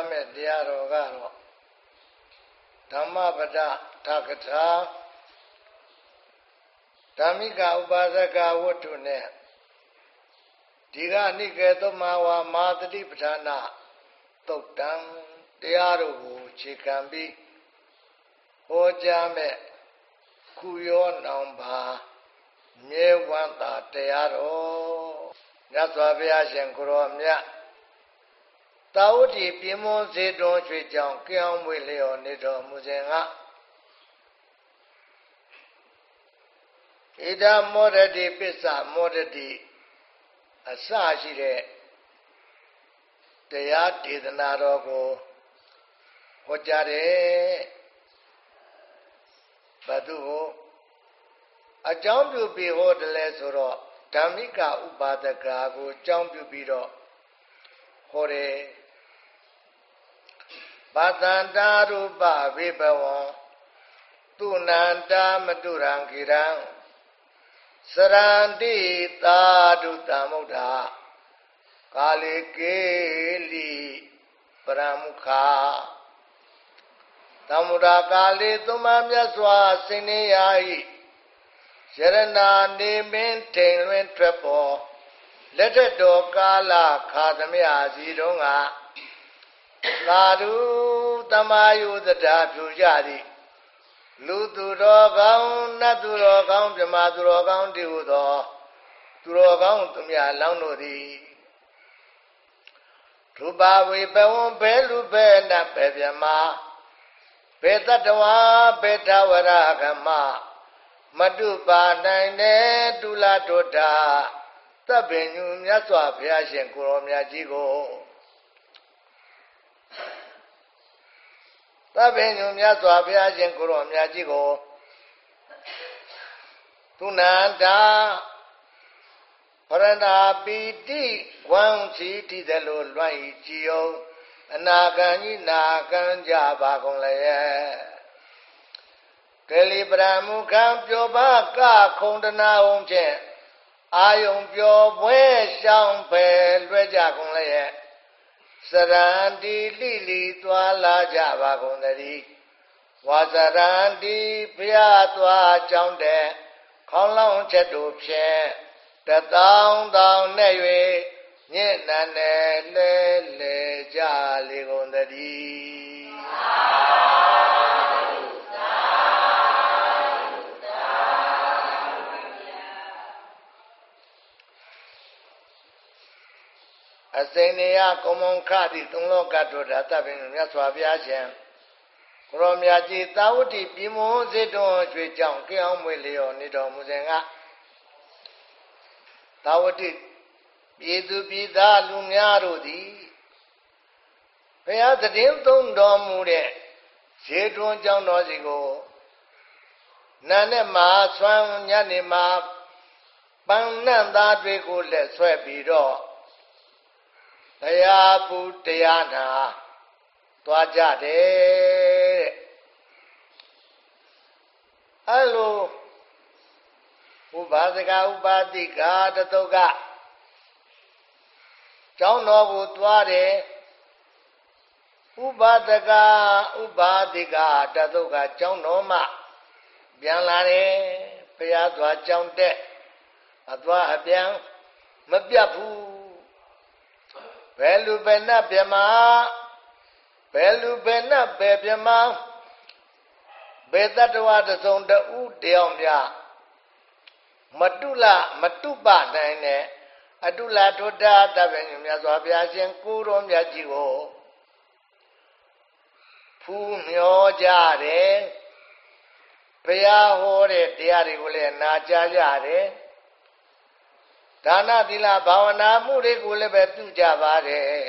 ကြားမဲ့တရားတော်ကတော့ဓမ္မပဒထာကထာဓမ္မိကဥပါဒကဝတ္ထုနဲ့ဒီကနိကေသမဝါမာတတိပဌာနာတုတ်တံတရားတို့ကိုခြေခံပြီးဟောကြားမဲ့ခုရောနောင်ပါမြဲဝမ်းသာတရားတော်မြတ်စွာဘုရားရှင်ကိုရောမြတ် တာဝတိပြင်းမွန်စေတွန်ရွှေကြောင်ကြောင်းမွေလျော်နေတော်မူစဉ်ကဣဒမောရတိပစ္စမောရတိအစရှိတဲ့တရားဒေသနာတော်ကိုဟောကြားတယ်ဘသူကိုအကြောင်းပြုပြီးဟောတယ်လဲဆိုတော့ဓမ္မိကဥပါဒကာကိုအကြောင်းပြုပြီးတော့ဟောတယ် ပါတန္တာရူပဝိဘဝံသူနန္တာမတုရံခိရံစရန္တိသာဓုတမုဒ္ဓကာလေကေလိပရမုခာသမုဒ္ဓကာလေသုံးပါးမြတ်စွာစိန်နေရာဤရဏာနေမင်းထိန်လွင်ထွက်ပေါ်လက်ထက်တော်ကာလခါသမျှစီတုံးက သာဓုတမယုသတာပြုကြသည်လူသူတော်ကောင်းနတ်သူတော်ကောင်းမြမသူတော်ကောင်းတည်ဟုသောသူတော်ကောင်းသူများလောင်းတို့သည်ရူပဝေဘဝံဘဲလူဘဲနတ်ဘဲမြမဘဲတတဝါဘဲထဝရကမမတုပါနိုင်တဲ့ဒုလဒုဒ္ဓတပ်ပင်ညူမြတ်စွာဘုရားရှင်ကိုရောမြတ်ကြီးကို တပ်ပင်ညူမြတ်စွာဘုရားရှင်ကိုရောမြတ်ကြီးကိုသူနန္တာပရဏာပိတိဝံစီတိတယ်လို့လွှမ်းဤကြည်အောင်အနာဂံကြီးနာကံကြပါကုန်လေကလိပရမုခံပြောပါကခုံတနာအောင်ဖြင့်အာယုံပြောပွဲရှောင်းဖယ်လွှဲကြကုန်လေ စရန္တိလိလိသွာလာကြပါကုန်တည်းဝါစရန္တိဘုရားသွားကြောင်းတဲ့ခေါင်းလောင်းချက်တို့ဖြင့်တတောင်းတောင်းနဲ့၍ညဉ့်နံနဲ့လဲလဲကြလေကုန်တည်း အစိန်နေယကုံမုံခတိသုံးလောကတို့ဓာတပင်မြတ်စွာဘုရားရှင်ကိုရောမြတ်ကြီးသာဝတိပြည်မွန်စေတွန်ရွှေကြောင့်ကြောင်းမွေလျော်နေတော်မူစဉ်ကသာဝတိပြည်သူပြည်သားလူများတို့သည်ဘုရားတည်င်းသုံးတော်မူတဲ့ဇေတွန်ကြောင့်တော်စီကိုနာနဲ့မှာဆွမ်းညနေမှာပန်းနံ့သားတွေကိုလက်ဆွဲပြီးတော့ တရားပူတရားနာသွားကြတယ်အဲ့လိုဥပါစကဥပါတိကတတုကကျောင်းတော်ကိုသွားတယ်ဥပါဒကဥပါတိကတတုကကျောင်းတော်မှပြန်လာတယ်ဘုရားသွားကျောင်းတက်အသွားအပြန်မပြတ်ဘူး ဘယ်လူဘယ်နှပြမဘယ်လူဘယ်နှဘယ်ပြမဘယ်တတ္တဝါတစုံတဦးတယောက်များမတုလမတုပနိုင်တဲ့အတုလထွတ်တာတပည့်မြတ်စွာဘုရားရှင်ကိုတော်မြတ်ကြီးကိုဖူးမျောကြတယ်ဘုရားဟောတဲ့တရားတွေကိုလည်းနာကြားကြတယ် ဒါနသီလဘာဝနာမှုတွေကိုလည်းပဲပြုကြပါတယ်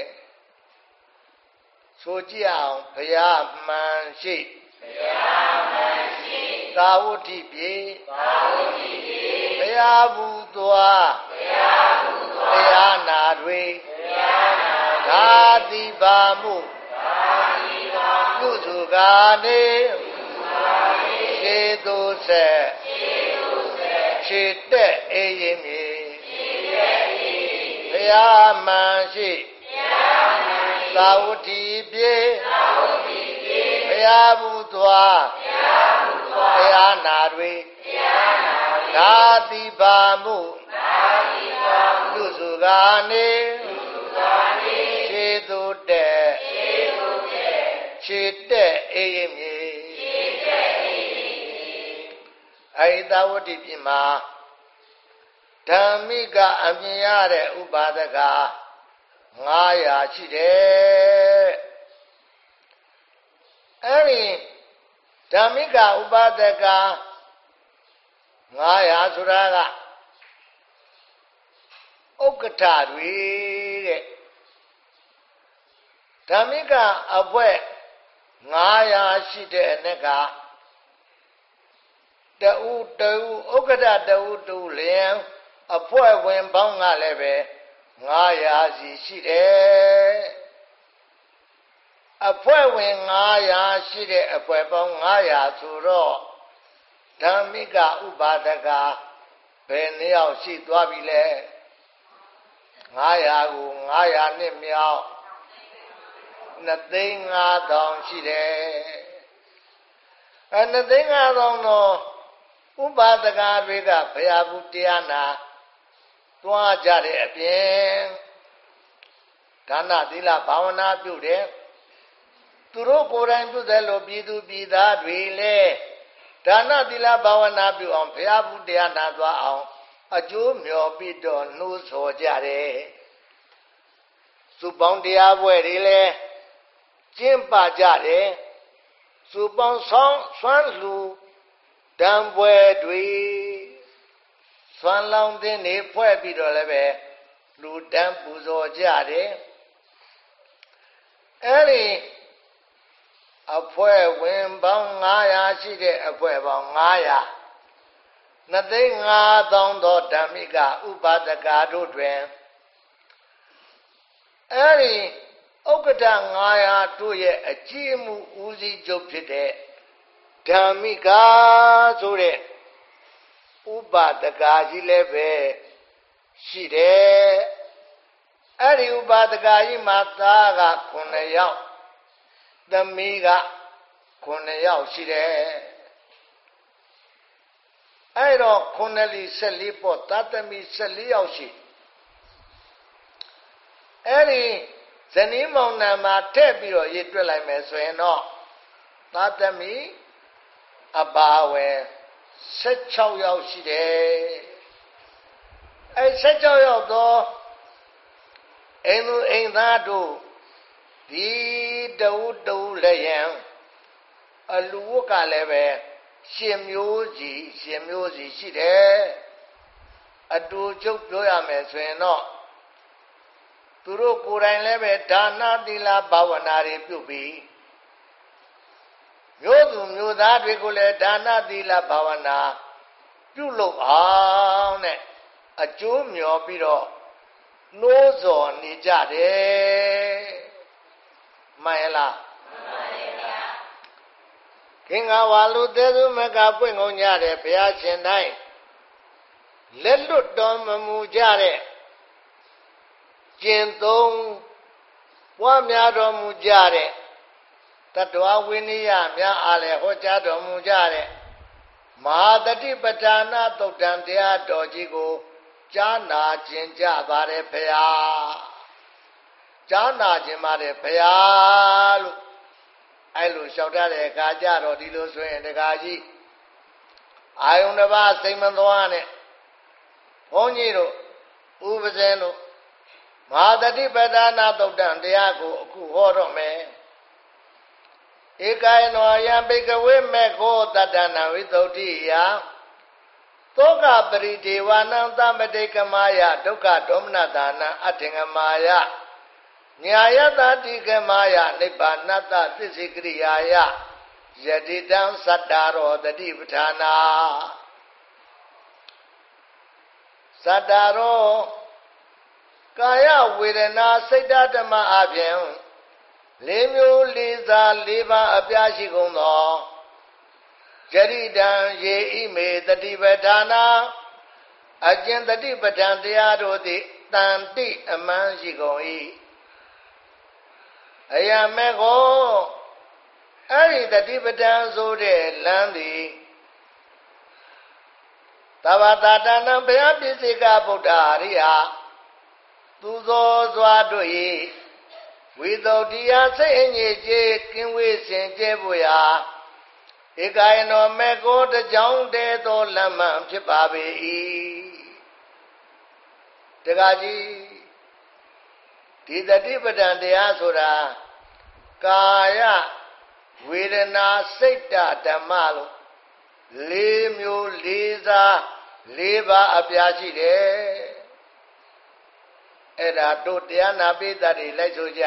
ဆိုကြည့်အောင်ဘုရားမှန်ရှိဘုရားမှန်ရှိသာဝတိပြေသာဝတိပြေဘုရားဘူးသွားဘုရားဘူးသွားဘုရားနာတွေဘုရားနာဒါတိပါမှုဒါတိပါမှုကုသကနေကုသကနေခြေသူဆက်ခြေသူဆက်ခြေတက်အေးရင်မြေ ဘုရားမှန်ရှိဘုရားမှန်ရှိသာဝတိပြေဘုရားဘူးသွားဘုရားနာတွေသာတိပါမှုလူစုကနေခြေသူတဲ့ခြေတဲ့အေးရင်မြေအဲဒီသာဝတိပြည်မှာ ဓမ္မိကအမြင်ရတဲ့ဥပါဒက900ရှိတယ်အဲ့ဒီဓမ္မိကဥပါဒက900ဆိုတာကဥက္ကဋ္ဌတွေတဲ့ဓမ္မိကအဖွဲ900ရှိတဲ့အ내ကတူတူဥက္ကဋ္ဌတူတူလျင် အဖွဲ့ဝင်ပေါင်းကလည်းပဲ900စီရှိတယ်အဖွဲ့ဝင်900ရှိတဲ့အဖွဲ့ပေါင်း900ဆိုတော့ဓမ္မိကဥပါဒကဘယ်နှယောက်ရှိသွားပြီလဲ900ကို900နှစ်မြောက်2သိန်း5000ရှိတယ်အဲ2သိန်း5000တော့ဥပါဒကတွေကဘုရားဘူးတရားနာ သွားကြတဲ့အပြင်ဒါနသီလဘာဝနာပြုတယ်သူတို့ကိုယ်တိုင်ပြုတယ်လို့ပြည်သူပြည်သားတွေလည်းဒါနသီလဘာဝနာပြုအောင်ဘုရားဘူးတရားနာသွားအောင်အကျိုးမျှော်ပြီးတော့နှိုးဆော်ကြတယ်စုပေါင်းတရားပွဲတွေလည်းကျင့်ပကြတယ်စုပေါင်းဆောင်ဆွမ်းလူတံပွဲတွေ ဆွမ်းလောင်းတဲ့နေဖွဲ့ပြီးတော့လည်းပဲလူတန်းပူဇော်ကြတယ်အဲ့ဒီအဖွဲ့ဝင်ပေါင်း900ရှိတဲ့အဖွဲ့ပေါင်း900နှစ်သိန်း5000သောဓမ္မိကဥပါဒကာတို့တွင်အဲ့ဒီဥက္ကဋ္ဌ900တို့ရဲ့အကြီးအမှုဦးစီးချုပ်ဖြစ်တဲ့ဓမ္မိကဆိုတဲ့ ဥပါဒကာကြီးလည်းပဲရှိတယ်အဲ့ဒီဥပါဒကာကြီးမှာသားက9ယောက်သမီးက9ယောက်ရှိတယ်အဲ့တော့9လီ14ပေါ့သားသမီး14ယောက်ရှိအဲ့ဒီဇနီးမောင်နှံမှာထည့်ပြီးတော့ရေးတွက်လိုက်မယ်ဆိုရင်တော့သားသမီးအပါဝယ် 16ယောက်ရှိတယ်အဲ16ယောက်သောအိမ်သူအိမ်သားတို့ဒီတဝတူလည်းယံအလူဝကလည်းပဲရှင်မျိုးစီရှင်မျိုးစီရှိတယ်အတူချုပ်ပြောရမယ်ဆိုရင်တော့သူတို့ကိုယ်တိုင်လည်းပဲဒါနသီလဘာဝနာတွေပြုပြီး မျိုးသူမျိုးသားတွေကိုလည်းဒါနသီလဘာဝနာပြုလုပ်အောင်နဲ့အကျိုးမျှော်ပြီးတော့နှိုးစော်နေကြတယ်မှန်ရလားမှန်ပါဗျာခင်္ဃဝါလူသေးသူမကပွင့်ကုန်ကြတယ်ဘုရားရှင်တိုင်းလက်လွတ်တော်မမူကြတဲ့ကျင့်သုံးပွားများတော်မူကြတဲ့ တတဝဝိနည်းများအားလည်းဟောကြားတော်မူကြတဲ့မဟာတတိပဋ္ဌာနာသုတ်တံတရားတော်ကြီးကိုကြားနာခြင်းကြပါတယ်ဖရာကြားနာခြင်းပါတယ်ဖရာလို့အဲ့လိုလျှောက်တတ်တဲ့အခါကျတော့ဒီလိုဆိုရင်တခါကြီးအာယုန်တစ်ပါးစိတ်မသွားနဲ့ဘုန်းကြီးတို့ဥပဇင်းတို့မဟာတတိပဋ္ဌာနာသုတ်တံတရားကိုအခုဟောတော့မယ် ဧကိုင်နောယံဘိကဝေမေခောတတ္တနာဝိသုဒ္ဓိယသောကပရိဒေဝနံသမတိကမာယဒုက္ခဒေါမနတာနံအထင်္ဂမာယညာယတတိကမာယနိဗ္ဗာနတသစ္စေကရိယာယယတိတံသတ္တရောတတိပဋ္ဌာနာသတ္တရောကာယဝေဒနာစိတ်ဓမ္မအပြင် လေးမျိုးလေးစားလေးပါးအပြားရှိကုန်သောจริတံယေဣမေတတိပဌာနာအကျင့်တတိပဋ္ဌာန်တရားတို့သည်တန်တိအမှန်ရှိကုန်၏အယမေကိုအဲ့ဒီတတိပဒံဆိုတဲ့လမ်းသည်သဘာတာတဏံဘုရားပြည့်စေကဗုဒ္ဓအရိယာသူသောစွာတို့၏ ဝိသုဒ္ဓိယစိတ်အငြိကျေကင်းဝေးစင်ကြဲဖို့ရာဧကယနောမေကိုတကြောင်တည်းသောလမ်းမှန်ဖြစ်ပါပေ၏တကကြီးဒီတတိပဒံတရားဆိုတာကာယဝေဒနာစိတ်တဓမ္မလို့လေးမျိုးလေးစားလေးပါအပြားရှိတယ် အဲ့ဒါတို့တရားနာပိသတ်တွေလိုက်ဆိုကြ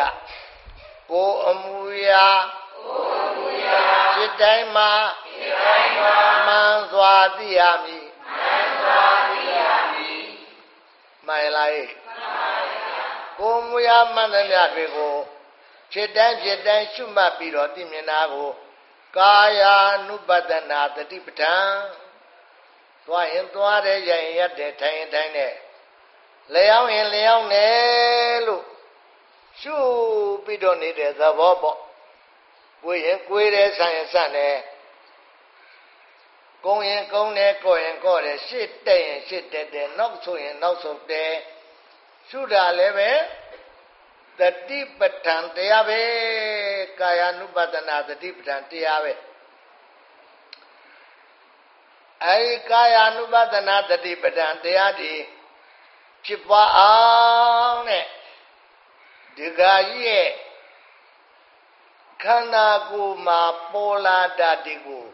ကိုအမူအရာကိုအမူအရာစိတ်တိုင်းမှာစိတ်တိုင်းမှာမှန်စွာသိရမည်မှန်စွာသိရမည်မှန်လားမှန်ပါဗျာကိုမူအရာမှန်တဲ့မြတ်တွေကိုဖြစ်တိုင်းဖြစ်တိုင်းရှုမှတ်ပြီးတော့သိမြင်တာကိုကာယာနုပဒနာတတိပဋ္ဌာန်သွားရင်သွားတယ်ရရင်ရက်တယ်ထိုင်ရင်ထိုင်တယ် လျောင်းရင်လျောင်းတယ်လို့ရှုပြီးတော့နေတဲ့သဘောပေါ့ကိုယ်ရင်ကိုယ်တယ်ဆန်ရင်ဆန်တယ်ကုန်းရင်ကုန်းတယ်ကိုယ်ရင်ကိုယ်တယ်ရှစ်တက်ရင်ရှစ်တက်တယ်နောက်ဆိုရင်နောက်ဆိုတယ်ရှုတာလည်းပဲတတိပဋ္ဌာန်တရားပဲကာယ ानु ပဒနာတတိပဋ္ဌာန်တရားပဲအဲဒီကာယ ानु ပဒနာတတိပဋ္ဌာန်တရားဒီ ဖြစ်ပွားအောင်တဲ့ဒီကကြီးရဲ့ခန္ဓာကိုယ်မှာပေါ်လာတတ်ဒီကို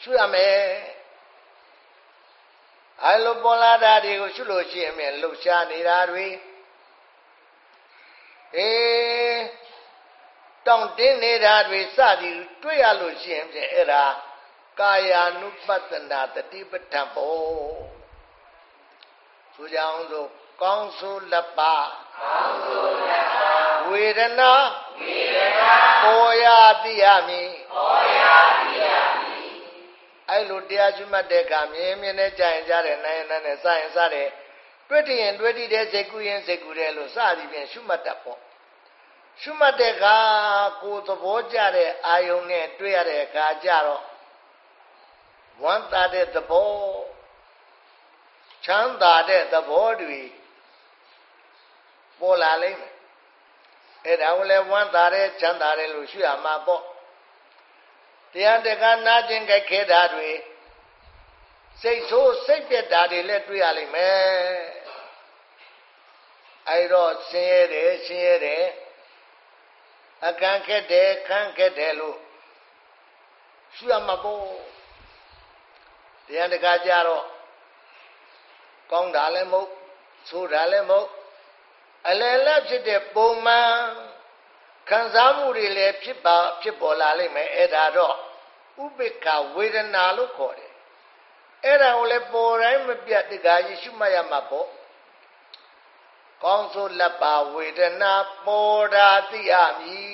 ရှုရမယ်အဲလိုပေါ်လာတာတွေကိုရှုလို့ရှိရင်လှုပ်ရှားနေတာတွေအေးတောင့်တင်းနေတာတွေစသည်တွေ့ရလို့ရှိရင်ဖြင့်အဲ့ဒါကာယ ानु ပတနာတတိပဋ္ဌာန်ပေါ့ ဆိုကြအောင်ဆိုကောင်းဆိုလက်ပါကောင်းဆိုလက်ပါဝေဒနာဝေဒနာပေါ်ရသိရမည်ပေါ်ရသိရမည်အဲ့လိုတရားကျွတ်မှတ်တဲ့ကမြင်းမြင်းနဲ့ကြာရင်ကြားတယ်နိုင်ရင်နိုင်တယ်စရင်စတယ်တွေ့တည်ရင်တွေ့တည်တဲ့စိတ်ကူးရင်စိတ်ကူးတယ်လို့စသည်ဖြင့်ရှုမှတ်တတ်ပေါ့ရှုမှတ်တဲ့အခါကိုယ်သဘောကျတဲ့အာယုံနဲ့တွေ့ရတဲ့အခါကျတော့ဝမ်းသာတဲ့သဘော ချမ်းသာတဲ့သဘောတွေပေါ်လာလိမ့်မယ်အဲ့ဒါကိုလည်းဝမ်းသာတဲ့ချမ်းသာတယ်လို့ရှုရမှာပေါ့တရားတက္ကနာခြင်းကြိုက်ခဲတာတွေစိတ်ဆိုးစိတ်ပြက်တာတွေလည်းတွေ့ရလိမ့်မယ်အဲ့တော့ဆင်းရဲတယ်ဆင်းရဲတယ်အကန့်ခက်တယ်ခန့်ခက်တယ်လို့ရှုရမှာပေါ့တရားတကားကြတော့ ကောင်းတာလည်းမဟုတ်ဆိုးတာလည်းမဟုတ်အလယ်လက်ဖြစ်တဲ့ပုံမှန်ခံစားမှုတွေလည်းဖြစ်ပါဖြစ်ပေါ်လာလိမ့်မယ်အဲ့ဒါတော့ဥပိ္ပခဝေဒနာလို့ခေါ်တယ်အဲ့ဒါကိုလည်းပေါ်တိုင်းမပြတ်တကားကြီးရှုမှတ်ရမှာပေါ့ကောင်းဆိုလက်ပါဝေဒနာပေါ်တာသိရမည်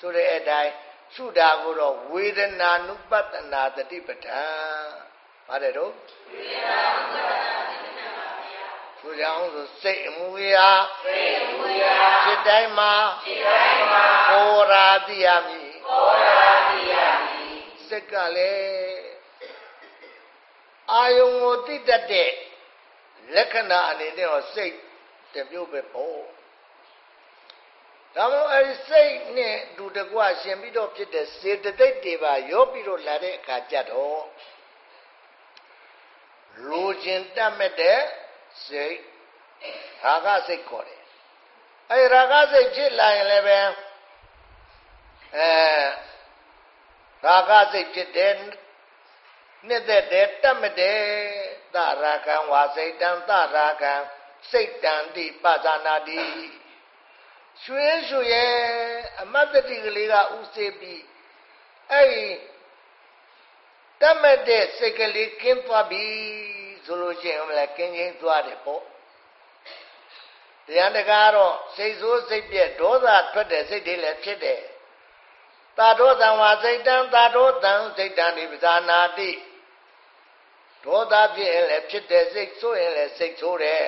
ဆိုတဲ့အတိုင်းရှုတာကိုတော့ဝေဒနာနုပတနာတတိပဋ္ဌာန်ပါတယ်တော့ဝေဒနာနုပတနာတတိပဋ္ဌာန်ပါဗျာ ဆိုကြအောင်ဆိုစိတ်အမူအရာစိတ်အမူအရာစိတ်တိုင်းမှာစိတ်တိုင်းမှာပေါ်ရာသိရမည်ပေါ်ရာသိရမည်စိတ်ကလည်းအာယုံကိုသိတတ်တဲ့လက္ခဏာအနေနဲ့တော့စိတ်တမျိုးပဲပေါ့ဒါမှမဟုတ်အဲဒီစိတ်နဲ့ဒူတကွရှင်ပြီးတော့ဖြစ်တဲ့စေတသိက်တွေပါရောပြီးတော့လာတဲ့အခါကြတော့လူကျင်တတ်မဲ့တဲ့ စိတ်ရာဂစိတ်ခေါ်တယ်အဲရာဂစိတ်ဖြစ်လာရင်လည်းပဲအဲရာဂစိတ်ဖြစ်တဲ့နှစ်သက်တဲ့တတ်မဲ့တဲ့သရာကံဝါစိတ်တံသရာကံစိတ်တံတိပဇာနာတိရွှေရွှေအမတ်တတိကလေးကဥစေပြီးအဲ့တတ်မဲ့တဲ့စိတ်ကလေးကင်းသွားပြီ ဆိုလို့ရှိရင်လည်းကင်းချင်းသွားတယ်ပေါ့တရားတကားတော့စိတ်ဆိုးစိတ်ပြက်ဒေါသထွက်တဲ့စိတ်တွေလည်းဖြစ်တယ်တာဒေါသံဝါစိတ်တံတာဒေါသံစိတ်တံဒီပဇာနာတိဒေါသဖြစ်ရင်လည်းဖြစ်တဲ့စိတ်ဆိုးရင်လည်းစိတ်ဆိုးတယ်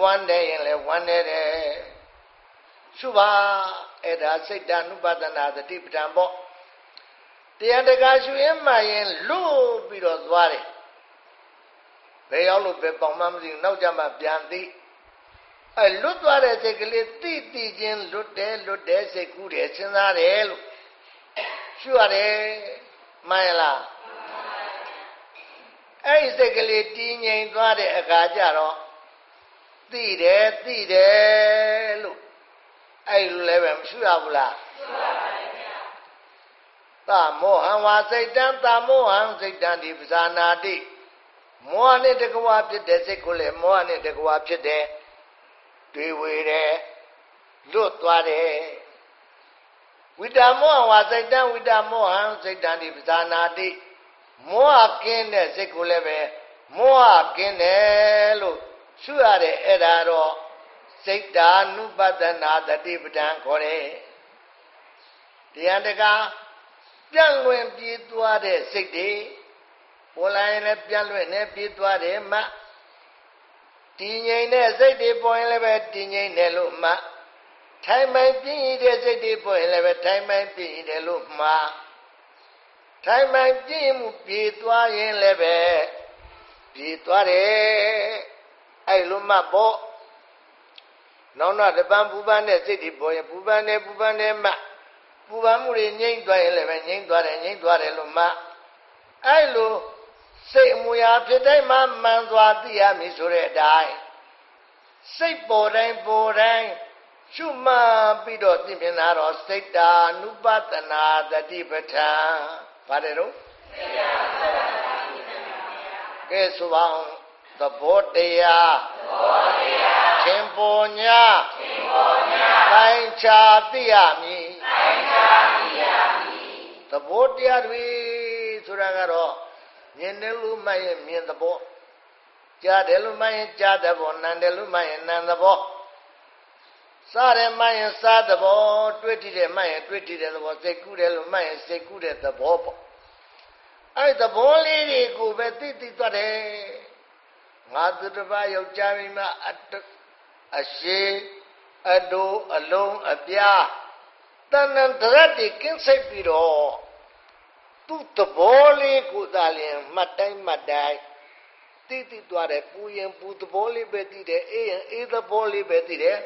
ဝမ်းတယ်ရင်လည်းဝမ်းနေတယ်ရှုပါအဲ့ဒါစိတ်တ ानु ပဒနာတတိပဋ္ဌာန်ပေါ့တရားတကာရှုရင်မှရင်လွတ်ပြီးတော့သွားတယ် ဘယ်ရောက်လို့ဘယ်ပေါင်မှမသိဘူးနောက်ကြမှပြန်သိအဲလွတ်သွားတဲ့စိတ်ကလေးတိတိချင်းလွတ်တယ်လွတ်တယ်စိတ်ကူးတယ်စဉ်းစားတယ်လို့ရှုရတယ်မှန်လားအဲ့ဒီစိတ်ကလေးတည်ငြိမ်သွားတဲ့အခါကျတော့သိတယ်သိတယ်လို့အဲ့လိုလည်းပဲမရှုရဘူးလားရှုပါပါဗျာသမောဟံဝါစိတ်တံသမောဟံစိတ်တံဒီပဇာနာတိ မောဟနဲ့တကွာဖြစ်တဲ့စိတ်ကိုလည်းမောဟနဲ့တကွာဖြစ်တယ်တွေးဝေတယ်လွတ်သွားတယ်ဝိတမောဟဝါစိတ်တံဝိတမောဟံစိတ်တံဒီပဇာနာတိမောဟကင်းတဲ့စိတ်ကိုလည်းပဲမောဟကင်းတယ်လို့ရှုရတယ်အဲ့ဒါတော့စိတ်တာနုပဒနာတတိပဒံခေါ်တယ်တရားတကာပြန့်လွင်ပြေးသွားတဲ့စိတ်တွေ ပေါ်လာရင်လည်းပြန့်လွင်နေပြေးသွားတယ်မှတည်ငြိမ်တဲ့စိတ်တွေပေါ်ရင်လည်းပဲတည်ငြိမ်တယ်လို့မှထိုင်မှန်ပြင်းရတဲ့စိတ်တွေပေါ်ရင်လည်းပဲထိုင်မှန်ပြင်းရတယ်လို့မှထိုင်မှန်ပြင်းမှုပြေးသွားရင်လည်းပဲပြေးသွားတယ်အဲ့လိုမှပေါ့နောက်တော့တပံပူပန်းတဲ့စိတ်တွေပေါ်ရင်ပူပန်းတယ်ပူပန်းတယ်မှပူပန်းမှုတွေငြိမ့်သွားရင်လည်းပဲငြိမ့်သွားတယ်ငြိမ့်သွားတယ်လို့မှအဲ့လို စိတ်အမူအရာဖြစ်တိုင်းမှမှန်စွာသိရမည်ဆိုတဲ့အတိုင်းစိတ်ပေါ်တိုင်းပေါ်တိုင်းရှုမှတ်ပြီးတော့သိမြင်တာတော့စိတ်တာနုပတနာတတိပဋ္ဌာန်ပါတယ်တော့စိတ်တာနုပတနာတတိပဋ္ဌာန်ကဲဆိုပါအောင်သဘောတရားသဘောတရားရှင်ပေါ်ညာရှင်ပေါ်ညာတိုင်းချာသိရမည်တိုင်းချာသိရမည်သဘောတရားတွေဆိုတာကတော့ မြင်တယ်လို့မှရင်မြင်သဘောကြားတယ်လို့မှရင်ကြားသဘောနားတယ်လို့မှရင်နားသဘောစားတယ်မှရင်စားသဘောတွေ့တည်တယ်မှရင်တွေ့တည်တဲ့သဘောစိတ်ကူးတယ်လို့မှရင်စိတ်ကူးတဲ့သဘောပေါ့အဲ့သဘောလေးတွေကိုပဲသိသိသွားတယ်ငါသူတစ်ပါးယောက်ျားမိန်းမအရှိအတူအလုံးအပြားတဏ္ဍတရတိကင်းစိတ်ပြီးတော့ သူ့သဘောလေးကိုသာလျှင်မှတ်တိုင်းမှတ်တိုင်းသိသိသွားတယ်ပူရင်ပူသဘောလေးပဲသိတယ်အေးရင်အေးသဘောလေးပဲသိတယ်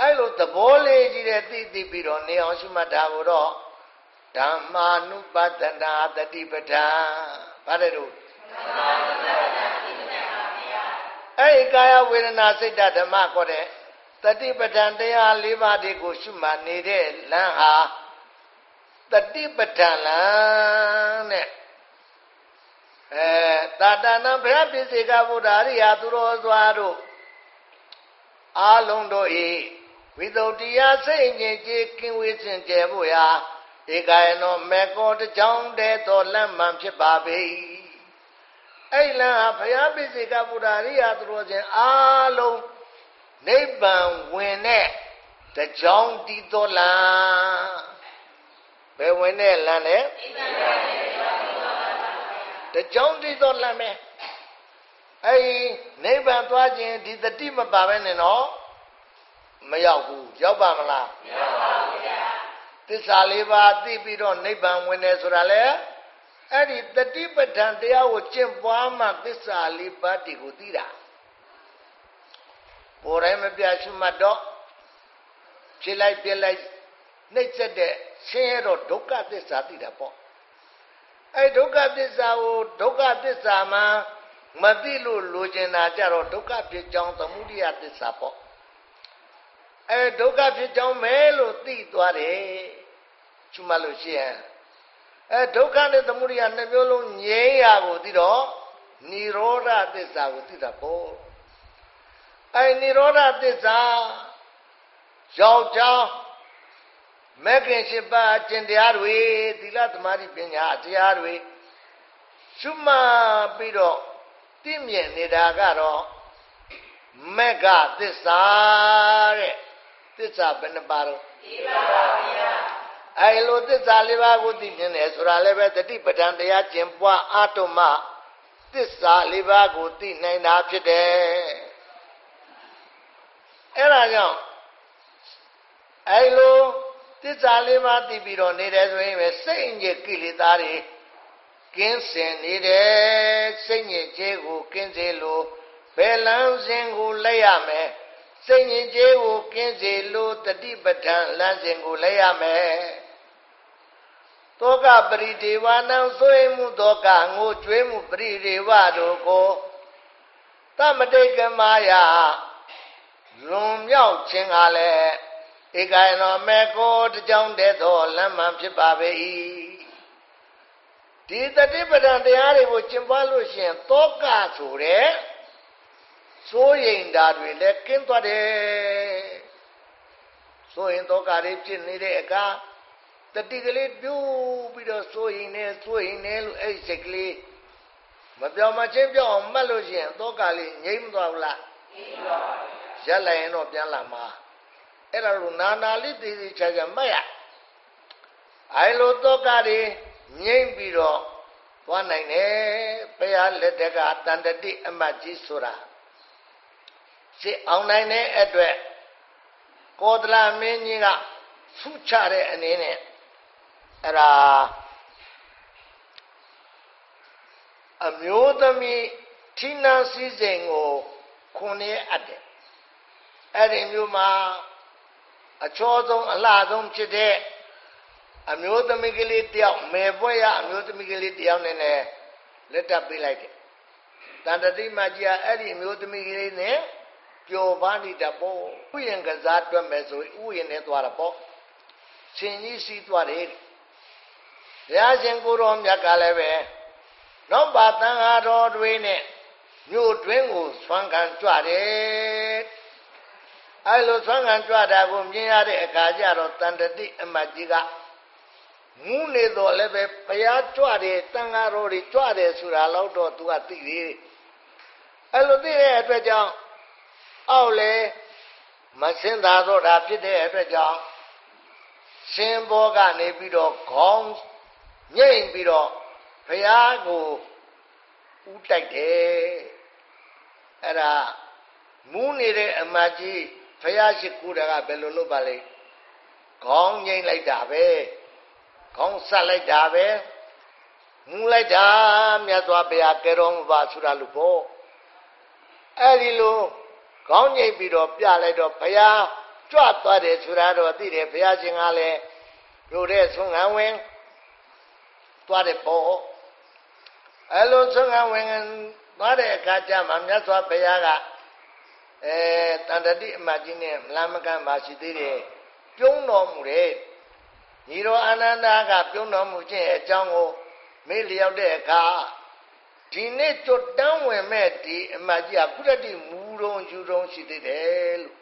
အဲ့လိုသဘောလေးကြီးတဲ့သိသိပြီးတော့နေအောင်ရှိမှတ်တာကိုတော့ဓမ္မာနုပတနာတတိပဋ္ဌာန်ပါတယ်လို့အဲ့ဒီကာယဝေဒနာစိတ်ဓမ္မခေါ်တဲ့တတိပဋ္ဌာန်တရား၄ပါးတွေကိုရှုမှတ်နေတဲ့လမ်းဟာ တတိပဋ္ဌာန်လမ်းတဲ့အဲတာတနာဘုရားပိစေကဗုဒ္ဓရိယာသူတော်သွားတို့အာလုံးတို့ဤဝိသုဒ္ဓိယစိတ်ငြိမ်ကြည်ကင်းဝေးခြင်းကျဲဖို့ရာဧကယနောမေကောတကြောင်းတည်းတော်လမ်းမှန်ဖြစ်ပါပေ၏အဲ့လမ်းဟာဘုရားပိစိကဗုဒ္ဓရိယာသူတော်ချင်းအားလုံးနိဗ္ဗာန်ဝင်တဲ့တကြောင်းတည်တော်လမ်း ဘယ်ဝင်တဲ့လမ်းလဲတကြောင်းတည်တော်လမ်းပဲအဲ့နိဗ္ဗာန်သွားခြင်းဒီတတိမပါပဲနဲ့နော်မရောက်ဘူးရောက်ပါမလားမရောက်ပါဘူးဗျာသစ္စာလေးပါးသိပြီးတော့နိဗ္ဗာန်ဝင်တယ်ဆိုတာလေအဲ့ဒီတတိပဋ္ဌာန်တရားကိုကျင့်ပွားမှသစ္စာလေးပါးတည်ကိုသိတာပေါ်တိုင်းမပြရှုမှတ်တော့ဖြစ်လိုက်ပြလိုက်နှိမ့်ဆက်တဲ့ ဆင်းရဲတော့ဒုက္ခသစ္စာသိတာပေါ့အဲ့ဒုက္ခသစ္စာကိုဒုက္ခသစ္စာမှာမသိလို့လိုချင်တာကြတော့ဒုက္ခဖြစ်ကြောင်းသမုဒိယသစ္စာပေါ့အဲဒုက္ခဖြစ်ကြောင်းမဲလို့သိသွားတယ်ချူမှလို့ရှိရင်အဲဒုက္ခနဲ့သမုဒိယနှစ်မျိုးလုံးငြိမ်းရာကိုသိတော့និရောဓသစ္စာကိုသိတာပေါ့အဲនិရောဓသစ္စာယောက်ျား မဂ္ဂင်ရှိပါအကျင့်တရားတွေသီလသမာဓိပညာတရားတွေရှုမှတ်ပြီးတော့သိမြင်နေတာကတော့မဂ္ဂသစ္စာတဲ့သစ္စာဘယ်နှပါတော့၄ပါးပါဗျာအဲလိုသစ္စာ၄ပါးကိုသိမြင်တယ်ဆိုတာလည်းပဲတတိပဋ္ဌာန်တရားကျင့်ပွားအတုမသစ္စာ၄ပါးကိုသိနိုင်တာဖြစ်တယ်အဲ့ဒါကြောင့်အဲ့လို တစ္ဆာလေးပါးသိပြီးတော့နေတယ်ဆိုရင်ပဲစိတ်အငြိကိလေသာတွေကင်းစင်နေတယ်စိတ်ညစ်ကြေးကိုကင်းစေလို့ဘယ်လမ်းစဉ်ကိုလက်ရမယ်စိတ်ညစ်ကြေးကိုကင်းစေလို့တတိပဋ္ဌာန်လမ်းစဉ်ကိုလက်ရမယ်တောကပရိဒေဝနံဆိုရင်မှုတောကငိုကြွေးမှုပရိဒေဝတို့ကိုတမတိကမာယလွန်မြောက်ခြင်းကလည်း ဧကယနောမေကိုတကြောင်တဲ့သောလမ်းမှဖြစ်ပါပေ၏ဒီတတိပဒံတရားတွေကိုကျင့်ပွားလို့ရှိရင်တောကဆိုတဲ့စိုးရိမ်တာတွေလည်းကင်းသွားတယ်စိုးရင်တောကတွေဖြစ်နေတဲ့အခါတတိကလေးပြူပြီးတော့စိုးရင်နဲ့စိုးရင်နဲ့လို့အဲ့ဒီစိတ်ကလေးမပြောင်းမချင်းပြောင်းအောင်မှတ်လို့ရှိရင်တောကလေးငြိမ့်မသွားဘူးလားငြိမ့်ပါဘူးရက်လိုက်ရင်တော့ပြန်လာမှာ အဲ့ဒါလို့နာနာလေးတည်တည်ချာချာမှတ်ရအဲလိုတောကတွေငြိမ့်ပြီးတော့သွားနိုင်တယ်ဘုရားလက်ထက်ကတန်တတိအမတ်ကြီးဆိုတာစစ်အောင်နိုင်တဲ့အတွက်ကောသလမင်းကြီးကဆုချတဲ့အနေနဲ့အဲ့ဒါအမျိုးသမီးထိနာစည်းစိမ်ကိုခွန်ရဲအပ်တယ်အဲ့ဒီမျိုးမှာ အချောဆုံးအလှဆုံးဖြစ်တဲ့အမျိုးသမီးကလေးတယောက်မေပွဲရအမျိုးသမီးကလေးတယောက်နဲ့လည်းလက်တပ်ပေးလိုက်တယ်တန်တတိမကြီးကအဲ့ဒီအမျိုးသမီးကလေးနဲ့ပျော်ပါနေတာပေါ့ဥယျင်ကစားတွက်မယ်ဆိုဥယျင်နဲ့သွားတာပေါ့ရှင်ကြီးစီးသွားတယ်ဘုရားရှင်ကိုတော်မြတ်ကလည်းပဲနောက်ပါတန်ဃာတော်တွေနဲ့မြို့တွင်းကိုဆွမ်းခံကြွတယ် အဲလိုဆွမ်းခံကြွတာကိုမြင်ရတဲ့အခါကျတော့တန်တတိအမတ်ကြီးကငူးနေတော့လည်းပဲဘုရားကြွတယ်တန်ဃာတော်တွေကြွတယ်ဆိုတာတော့တော့သူကသိသေးတယ်အဲလိုသိတဲ့အတွက်ကြောင့်အောက်လေမစင်သာတော့တာဖြစ်တဲ့အတွက်ကြောင့်ရှင်ဘောကနေပြီးတော့ခေါင်းညိမ့်ပြီးတော့ဘုရားကိုဥတိုက်တယ်အဲ့ဒါမူးနေတဲ့အမကြီး ဘုရားရှိခိုးတာကဘယ်လိုလုပ်ပါလဲခေါင်းငိမ့်လိုက်တာပဲခေါင်းဆက်လိုက်တာပဲမူးလိုက်တာမြတ်စွာဘုရားကဲတော်မူပါဆိုတာလို့ပေါ့အဲ့ဒီလိုခေါင်းငိမ့်ပြီးတော့ပြလိုက်တော့ဘုရားကြွသွားတယ်ဆိုတာတော့သိတယ်ဘုရားရှင်ကလည်းတို့တဲ့ဆုံးငံဝင်သွားတယ်ပေါ့အဲ့လိုဆုံးငံဝင်သွားတဲ့အခါကျမှမြတ်စွာဘုရားက အဲတန်တတိအမကြီးနဲ့မလမကမ်းပါရှိသေးတယ်ပြုံးတော်မူတယ်ညီတော်အာနန္ဒာကပြုံးတော်မူခြင်းအကြောင်းကိုမေးလျောက်တဲ့အခါဒီနေ့ကြွတန်းဝင်မဲ့ဒီအမကြီးကကုရတိမူတုံယူတုံရှိသေးတယ်လို့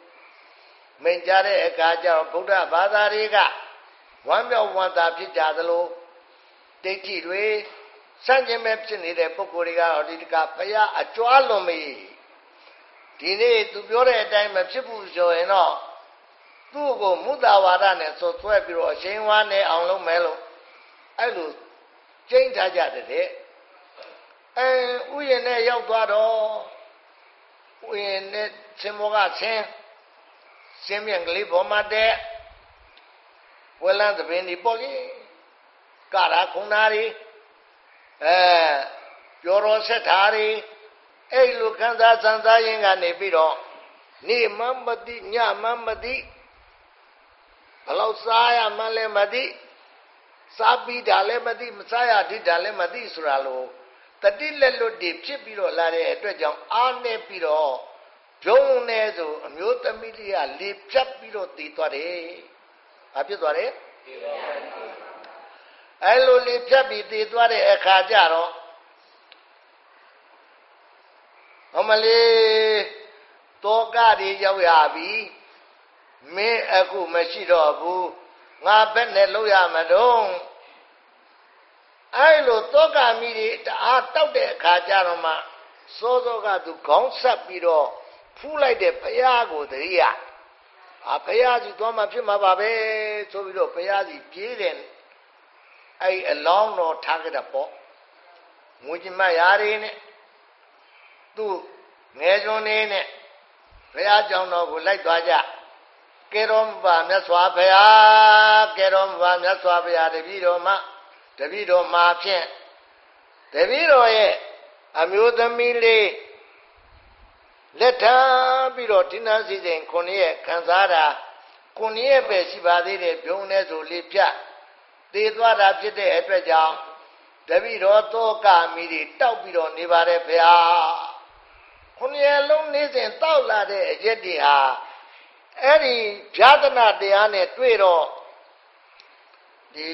မိန်ကြတဲ့အခါကျတော့ဗုဒ္ဓဘာသာတွေကဝမ်းမြောက်ဝမ်းသာဖြစ်ကြသလိုဒိဋ္ဌိတွေစန့်ကျင်မဲ့ဖြစ်နေတဲ့ပုဂ္ဂိုလ်တွေကတော့ဒီတကဘုရားအကြွားလွန်ပြီ ဒီနေ့သူပြောတဲ့အတိုင်းမဖြစ်ဘူးဆိုရင်တော့သူ့ကိုမုဒဝါဒနဲ့ဆွဆွဲပြီးတော့အရှင်ဝါနဲ့အောင်လုပ်မယ်လို့အဲ့လိုကျိန်းထားကြတယ်တဲ့အဲဥယျာဉ်နဲ့ရောက်သွားတော့ဥယျာဉ်နဲ့ဆင်မောကဆင်းဆင်းမြန်ကလေးပေါ်မှာတဲ့ဝဲလန်းသပင်ဒီပေါ့လေကရာခုံနာရီအဲပြောတော်ဆက်ထားရီ အဲ့လိုခံစားစံစားရင်ကနေပြီးတော့နေမမတိညမမတိဘလောက်စားရမှလည်းမသိစားပြီးတာလည်းမသိမစားရဒီတာလည်းမသိဆိုတာလို့တတိလက်လွတ်တွေဖြစ်ပြီးတော့လာတဲ့အတွက်ကြောင့်အားနေပြီးတော့ဂျုံနေဆိုအမျိုးသမီးလေးကလေဖြတ်ပြီးတော့တည်သွားတယ်။ဘာဖြစ်သွားလဲ။အဲလိုလေဖြတ်ပြီးတည်သွားတဲ့အခါကျတော့ အမလေးတောကတွေရောက်ရပြီမင်းအခုမရှိတော့ဘူးငါဘက်နဲ့လို့ရမတော့အဲလိုတောကမိတွေတအားတောက်တဲ့အခါကျတော့မှစောစောကသူခေါင်းဆက်ပြီးတော့ဖူးလိုက်တဲ့ဘုရားကိုတရိယာအာဘုရားကြီးသွားမှဖြစ်မှာပါပဲဆိုပြီးတော့ဘုရားကြီးပြေးတယ်အဲ့အလောင်းတော်ထားကြတာပေါ့ငွေကြမရာတွေနဲ့ သူ့ငယ်ကျွန်းနေနဲ့ဘုရားကြောင့်တော်ကိုလိုက်သွားကြကဲတော်မူပါမြတ်စွာဘုရားကဲတော်မူပါမြတ်စွာဘုရားတပည့်တော်မှတပည့်တော်မှာဖြင့်တပည့်တော်ရဲ့အမျိုးသမီးလေးလက်ထမ်းပြီးတော့ဒီနာစီစဉ်ခုနှစ်ရက်ခံစားတာခုနှစ်ရက်ပဲရှိပါသေးတယ်ပြုံးနေဆိုလေးပြသေသွားတာဖြစ်တဲ့အတွက်ကြောင့်တပည့်တော်သောကမိတွေတောက်ပြီးတော့နေပါတယ်ဗျာ ခုနှစ်ရက်လုံးနေစဉ်တောက်လာတဲ့အရက်တွေဟာအဲ့ဒီဈာတနာတရားနဲ့တွေ့တော့ဒီ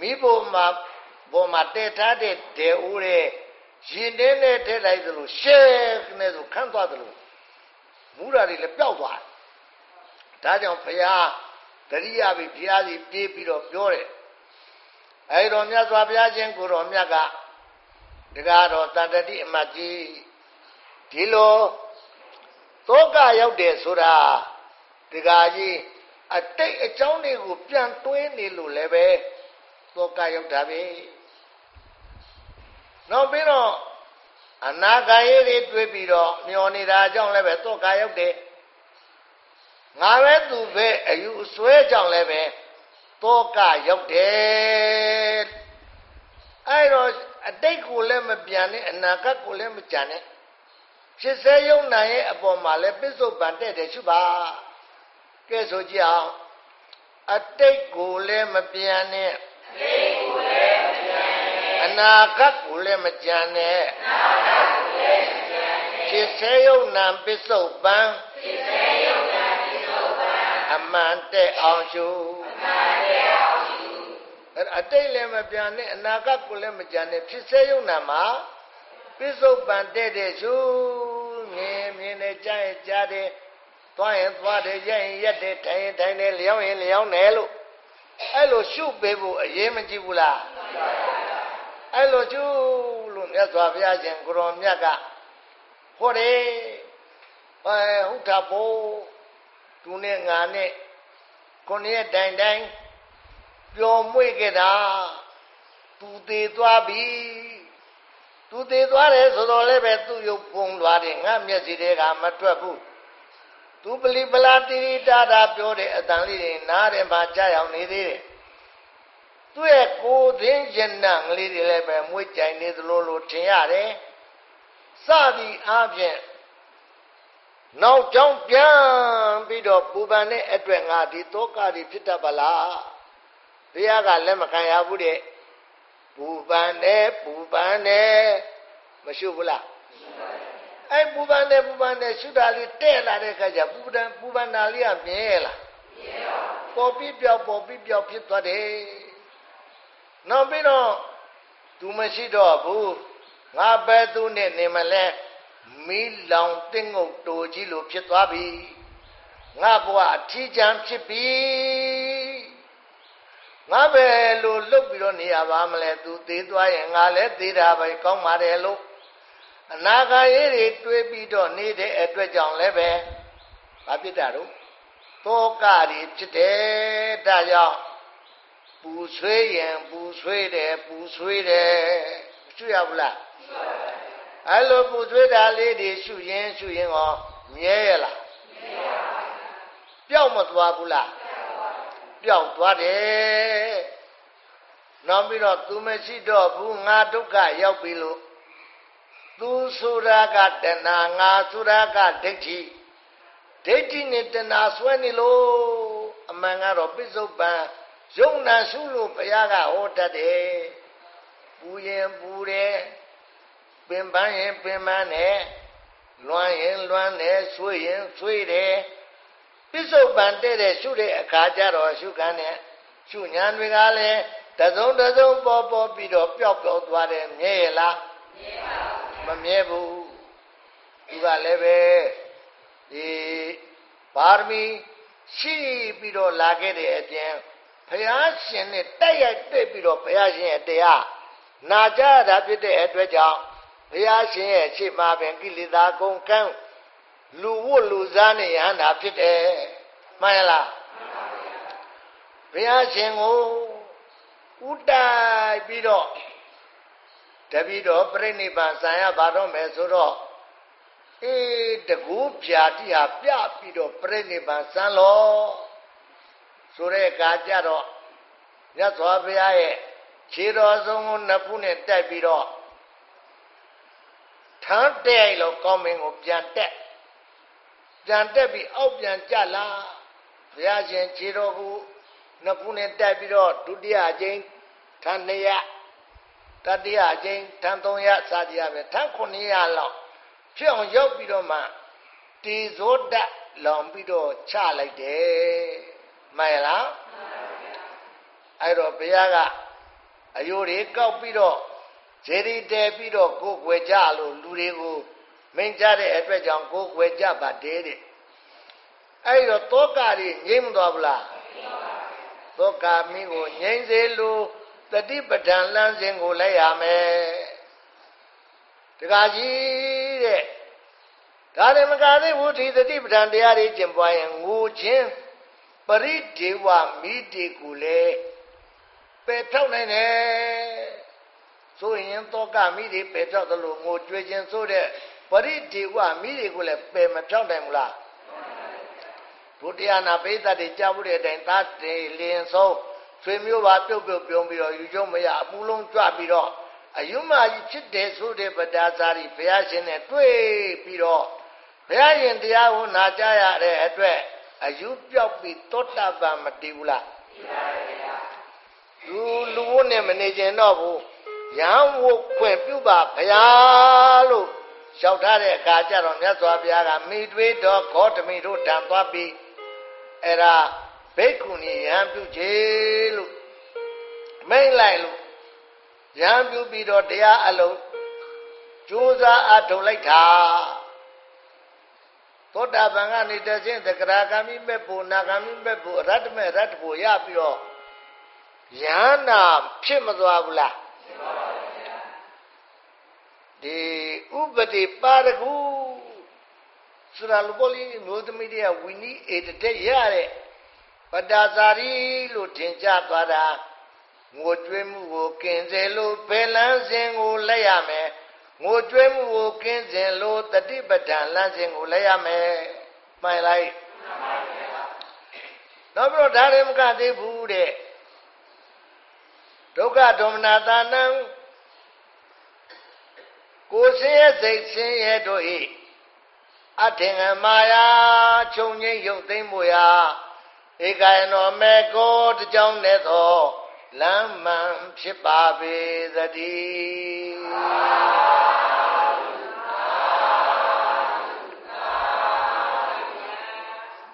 မိဖို့မှာဘောမှာတည်ထားတဲ့ဒေဦးတဲ့ရင်ထဲနဲ့ထည့်လိုက်သလိုရှဲကနေဆိုခန့်သွားသလိုမူရာတွေလည်းပျောက်သွားတယ်ဒါကြောင့်ဘုရားတရိယာပြီးဘုရားကြီးပြေးပြီးတော့ပြောတယ်အဲဒီတော့မြတ်စွာဘုရားရှင်ကိုတော်မြတ်ကဒကာတော်တန်တတိအမတ်ကြီး ဒီလိုသောကရောက်တယ်ဆိုတာဒကာကြီးအတိတ်အကြောင်းတွေကိုပြန်တွေးနေလို့လည်းပဲသောကရောက်တာပဲနောက်ပြီးတော့အနာဂတ်ရေးတွေတွေးပြီးတော့မျောနေတာကြောင့်လည်းပဲသောကရောက်တယ်ငါပဲသူပဲအယူအစွဲကြောင့်လည်းပဲသောကရောက်တယ်အဲ့တော့အတိတ်ကိုလည်းမပြန်နဲ့အနာဂတ်ကိုလည်းမကြံနဲ့ ဖြစ်စေယုံနိုင်ရဲ့အပေါ်မှာလည်းပစ္စုပန်တဲ့တယ်ရှုပါကဲဆိုကြအောင်အတိတ်ကိုလည်းမပြန်နဲ့အတိတ်ကိုလည်းမပြန်နဲ့အနာဂတ်ကိုလည်းမကြံနဲ့အနာဂတ်ကိုလည်းမကြံနဲ့ဖြစ်စေယုံနာပစ္စုပန်ဖြစ်စေယုံနာပစ္စုပန်အမှန်တဲ့အောင်ရှုအမှန်တဲ့အောင်ရှုအဲ့အတိတ်လည်းမပြန်နဲ့အနာဂတ်ကိုလည်းမကြံနဲ့ဖြစ်စေယုံနာမှာ ပစ္စုပန်တဲ့တဲ့ရှုငင်းမြင်နဲ့ကြားရင်ကြားတယ်သွားရင်သွားတယ်ရက်ရင်ရက်တယ်ထိုင်ရင်ထိုင်တယ်လျောင်းရင်လျောင်းတယ်လို့အဲ့လိုရှုပေးဖို့အရေးမကြီးဘူးလားအဲ့လိုရှုလို့မြတ်စွာဘုရားရှင်ကိုရောမြတ်ကဟောတယ်အဲဟုတ်တာပေါ့သူနဲ့ငါနဲ့ကိုနေ့တိုင်တိုင်ပျော်မွေ့ခဲ့တာသူသေးသွားပြီ သူသေးသွားတယ်ဆိုတော့လည်းပဲသူ့ရုပ်ပုံသွားတယ်ငါမျက်စိတွေကမထွက်ဘူးသူပလီပလာတိရိတာတာပြောတဲ့အတန်လေးတွေနားတယ်မှာကြားရောက်နေသေးတယ်သူ့ရဲ့ကိုယ်သင်းရဏကလေးတွေလည်းပဲမွေးကြိုင်နေသလိုလိုထင်ရတယ်စသည်အားဖြင့်နောက်ကြောင်းပြန်ပြီးတော့ပူပန်တဲ့အတွက်ငါဒီတောကတွေဖြစ်တတ်ပါလားဘုရားကလက်မခံရဘူးတဲ့ ပူပန်တယ်ပူပန်တယ်မရှုဘူးလားအဲ့ပူပန်တယ်ပူပန်တယ်ရှုတာလေးတဲ့လာတဲ့ခါကျပူပန်ပူပန်တာလေးကမြဲလားမြဲပါပေါ်ပြီးပြောက်ပေါ်ပြီးပြောက်ဖြစ်သွားတယ်နောက်ပြီးတော့သူမရှိတော့ဘူးငါပဲသူနဲ့နေမလဲမီးလောင်တင်းငုတ်တိုကြီးလိုဖြစ်သွားပြီငါဘဝအထီးကျန်ဖြစ်ပြီ ငါပဲလို့လှုပ်ပြီးတော့နေရပါမလဲသူသေးသွားရင်ငါလည်းသေးတာပဲကောင်းပါတယ်လို့အနာဂတ်ရေးတွေတွေးပြီးတော့နေတဲ့အတွက်ကြောင့်လည်းပဲဘာဖြစ်တာတော့သောကတွေဖြစ်တယ်ဒါကြောင့်ပူဆွေးရင်ပူဆွေးတယ်ပူဆွေးတယ်ရှုရဘူးလားရှုပါပါအဲ့လိုပူဆွေးတာလေးတွေရှုရင်ရှုရင်ဟောမြဲရလားမြဲပါပါပျောက်မသွားဘူးလား ပျောက်သွားတယ်နောက်ပြီးတော့သူမရှိတော့ဘူးငါဒုက္ခရောက်ပြီလို့သူဆိုတာကတဏှာငါဆိုတာကဒိဋ္ဌိဒိဋ္ဌိနဲ့တဏှာဆွဲနေလို့အမှန်ကတော့ပိစုပန်ယုံနာရှုလို့ဘုရားကဟောတတ်တယ်ပူရင်ပူတယ်ပင်ပန်းရင်ပင်ပန်းတယ်လွမ်းရင်လွမ်းတယ်ဆွေးရင်ဆွေးတယ် ပိစုပန်တဲ့တဲ့ရှုတဲ့အခါကျတော့ရှုခံတဲ့ရှုညာတွေကလည်းတစုံတစုံပေါ်ပေါ်ပြီးတော့ပျောက်ပျောက်သွားတယ်မြဲရလားမြဲပါဘူးမမြဲဘူးသူကလည်းပဲဒီပါရမီရှိပြီးတော့လာခဲ့တဲ့အပြင်ဘုရားရှင်နဲ့တိုက်ရိုက်တွေ့ပြီးတော့ဘုရားရှင်ရဲ့တရားနာကြတာဖြစ်တဲ့အတွက်ကြောင့်ဘုရားရှင်ရဲ့ရှေ့မှာပင်ကိလေသာကုန်ကန်း လူဝတ်လူစားနဲ့ယဟန္တာဖြစ်တယ်မှန်လားဘုရားရှင်ကိုဥတိုက်ပြီးတော့တပိတော့ပြိဋိဘံဆံရပါတော့မယ်ဆိုတော့အေးတကူဖြာတိဟာပြပြီးတော့ပြိဋိဘံစမ်းလို့ဆိုတဲ့အခါကျတော့မြတ်စွာဘုရားရဲ့ခြေတော်ဆုံးကိုနှစ်ဖူးနဲ့တိုက်ပြီးတော့ထမ်းတဲ့လို့ကောင်းမင်းကိုပြန်တက် ပြန်တက်ပြီးအောက်ပြန်ကြလာဘုရားရှင်ခြေတော်ကိုနှစ်ဖူးနဲ့တိုက်ပြီးတော့ဒုတိယအကြိမ်ထမ်း200တတိယအကြိမ်ထမ်း300စသည်အပြင်ထမ်း900လောက်ဖြစ်အောင်ရောက်ပြီးတော့မှတေဇောတလောင်ပြီးတော့ချလိုက်တယ်မှန်လားအဲ့တော့ဘုရားကအယိုတွေကောက်ပြီးတော့ဇေဒီတဲပြီးတော့ကိုယ်ွယ်ကြလို့လူတွေကို မင်းကြတဲ့အတွက်ကြောင့်ကိုယ်ွယ်ကြပါတဲ့တဲ့အဲ့တော့တောကတွေငြိမ့်မသွားဘူးလားသောကာမင်းကိုငြိမ့်စေလို့တတိပဒံလမ်းစဉ်ကိုလိုက်ရမယ်တခါကြီးတဲ့ဒါရမကသေးဘူးဒီတတိပဒံတရားတွေကျင့်ပွားရင်ငိုခြင်းပရိဒေဝမိတေကိုလည်းပယ်ဖြောက်နိုင်တယ်ဆိုရင်တောကမိတွေပယ်ဖြောက်သလိုငိုကြွေးခြင်းဆိုတဲ့ ပရိဒေဝမိတွေကိုလည်းပယ်မဖြောက်နိုင်ဘူးလားဘုတရားနာပိသတ်တွေကြားမှုတဲ့အတိုင်းသားတေလင်းဆုံးဆွေမျိုးပါပြုတ်ပြုတ်ပြုံးပြီးတော့ယူကျုံမရအပူလုံးကြွပြီးတော့အယုမကြီးဖြစ်တယ်ဆိုတဲ့ပဒါစာရီဘုရားရှင်နဲ့တွေ့ပြီးတော့ဘုရားရှင်တရားကိုနာကြားရတဲ့အတွက်အယုပြောက်ပြီးတောတပံမတည်ဘူးလားတည်ပါဗျာလူလူဝတ်နဲ့မနေကျင်တော့ဘူးရဟန်းဝတ်ခွင့်ပြုပါဘုရားလို့ လျှောက်ထားတဲ့အခါကျတော့မြတ်စွာဘုရားကမိတွေးတော်ဂေါတမီတို့တန်သွားပြီးအဲ့ဒါဘိက္ခုနီရဟန်းပြုခြေလို့မိတ်လိုက်လို့ရဟန်းပြုပြီးတော့တရားအလုံးကြိုးစားအထုတ်လိုက်တာသောတာပန်ကနေတခြင်းသကရာဂ ामि မဲ့ဖို့နာဂ ामि မဲ့ဖို့အရတ္တမဲ့ရတ္တဖို့ရပြီးတော့ယန္နာဖြစ်မသွားဘူးလားဖြစ်ပါပါဘုရား ဒီဥပတိပါရကုဆိုတာလူပေါ်လေးမျိုးသမီးတွေကဝီနီအေတတဲ့ရတဲ့ပတ္တာဇာရီလို့ထင်ကြသွားတာငိုကြွေးမှုကိုကင်စေလို့ဘယ်လန်းစဉ်ကိုလက်ရမယ်ငိုကြွေးမှုကိုကင်းစင်လို့တတိပဒံလမ်းစဉ်ကိုလက်ရမယ်မှန်လိုက်မှန်ပါဗျာနောက်ပြီးတော့ဒါရင်မကသေးဘူးတဲ့ဒုက္ခဒေါမနတာနံ ကိုဆင်းရဲစိတ်ဆင်းရဲတို့ဤအထင်အမာယာခြုံငိမ့်ရုပ်သိမ်းမှုရာဧကယနောမေကိုတကြောင်းနဲ့သောလမ်းမှန်ဖြစ်ပါပေသတည်း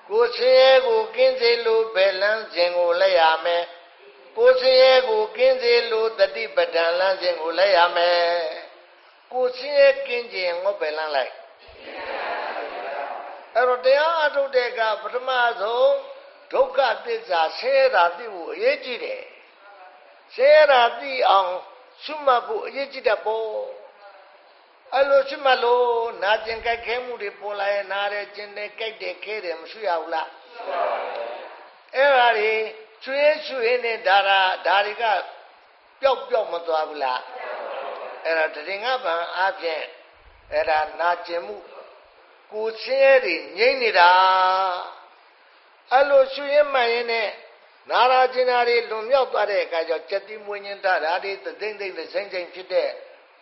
ကိုဆင်းရဲကိုကင်းစေလို့ဘယ်လန်းစဉ်ကိုလက်ရမယ်ကိုဆင်းရဲကိုကင်းစေလို့တတိပဒံလန်းစဉ်ကိုလက်ရမယ် ကိုဆင်းရဲကင်းခြင်းငေါဘယ်လန်းလိုက်အဲ့တော့တရားအထုတ်တဲ့ကပထမဆုံးဒုက္ခသစ္စာဆင်းရဲတာသိဖို့အရေးကြီးတယ်ဆင်းရဲတာသိအောင်ရှုမှတ်ဖို့အရေးကြီးတဲ့ပေါ့အဲ့လိုရှိမှလို့နာကျင်ကြိုက်ခဲမှုတွေပေါ်လာရင်နားတယ်ကျင်တယ်ကြိုက်တယ်ခဲတယ်မရှိရဘူးလားအဲ့ဒါတွေချွေးချွေးနဲ့ဒါရာဒါတွေကပျောက်ပျောက်မသွားဘူးလား အဲ့ဒါတရင်ကပံအားဖြင့်အဲ့ဒါနာကျင်မှုကိုဆင်းရဲတွေငြိမ့်နေတာအဲ့လိုချွေးမှန်ရင်နဲ့နာရာကျင်တာတွေလွန်မြောက်သွားတဲ့အခါကျစက်တိမွေးညင်းတာဒါတွေသိမ့်သိမ့်သိမ့်စိမ့်စိမ့်ဖြစ်တဲ့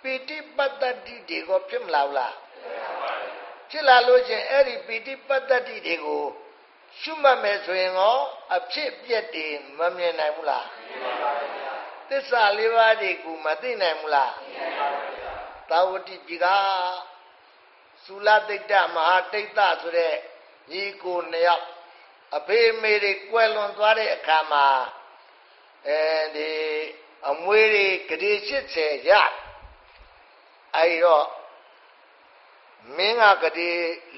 ပီတိပတ္တတိတွေကိုဖြစ်မလာဘူးလားဖြစ်လာလို့ချင်းအဲ့ဒီပီတိပတ္တတိတွေကိုရှုမှတ်မယ်ဆိုရင်ရောအဖြစ်ပြက်တွေမမြင်နိုင်ဘူးလား သစ္စာလေးပါးတွေကိုမသိနိုင်ဘူးလားသာဝတိပြည်ကသုလတိတ်တမဟာတိတ်တဆိုတဲ့ညီကိုနှစ်ယောက်အဖေမေတွေကွယ်လွန်သွားတဲ့အခါမှာအဲဒီအမွေတွေဂရေ80ရအဲဒီတော့မင်းကကတိ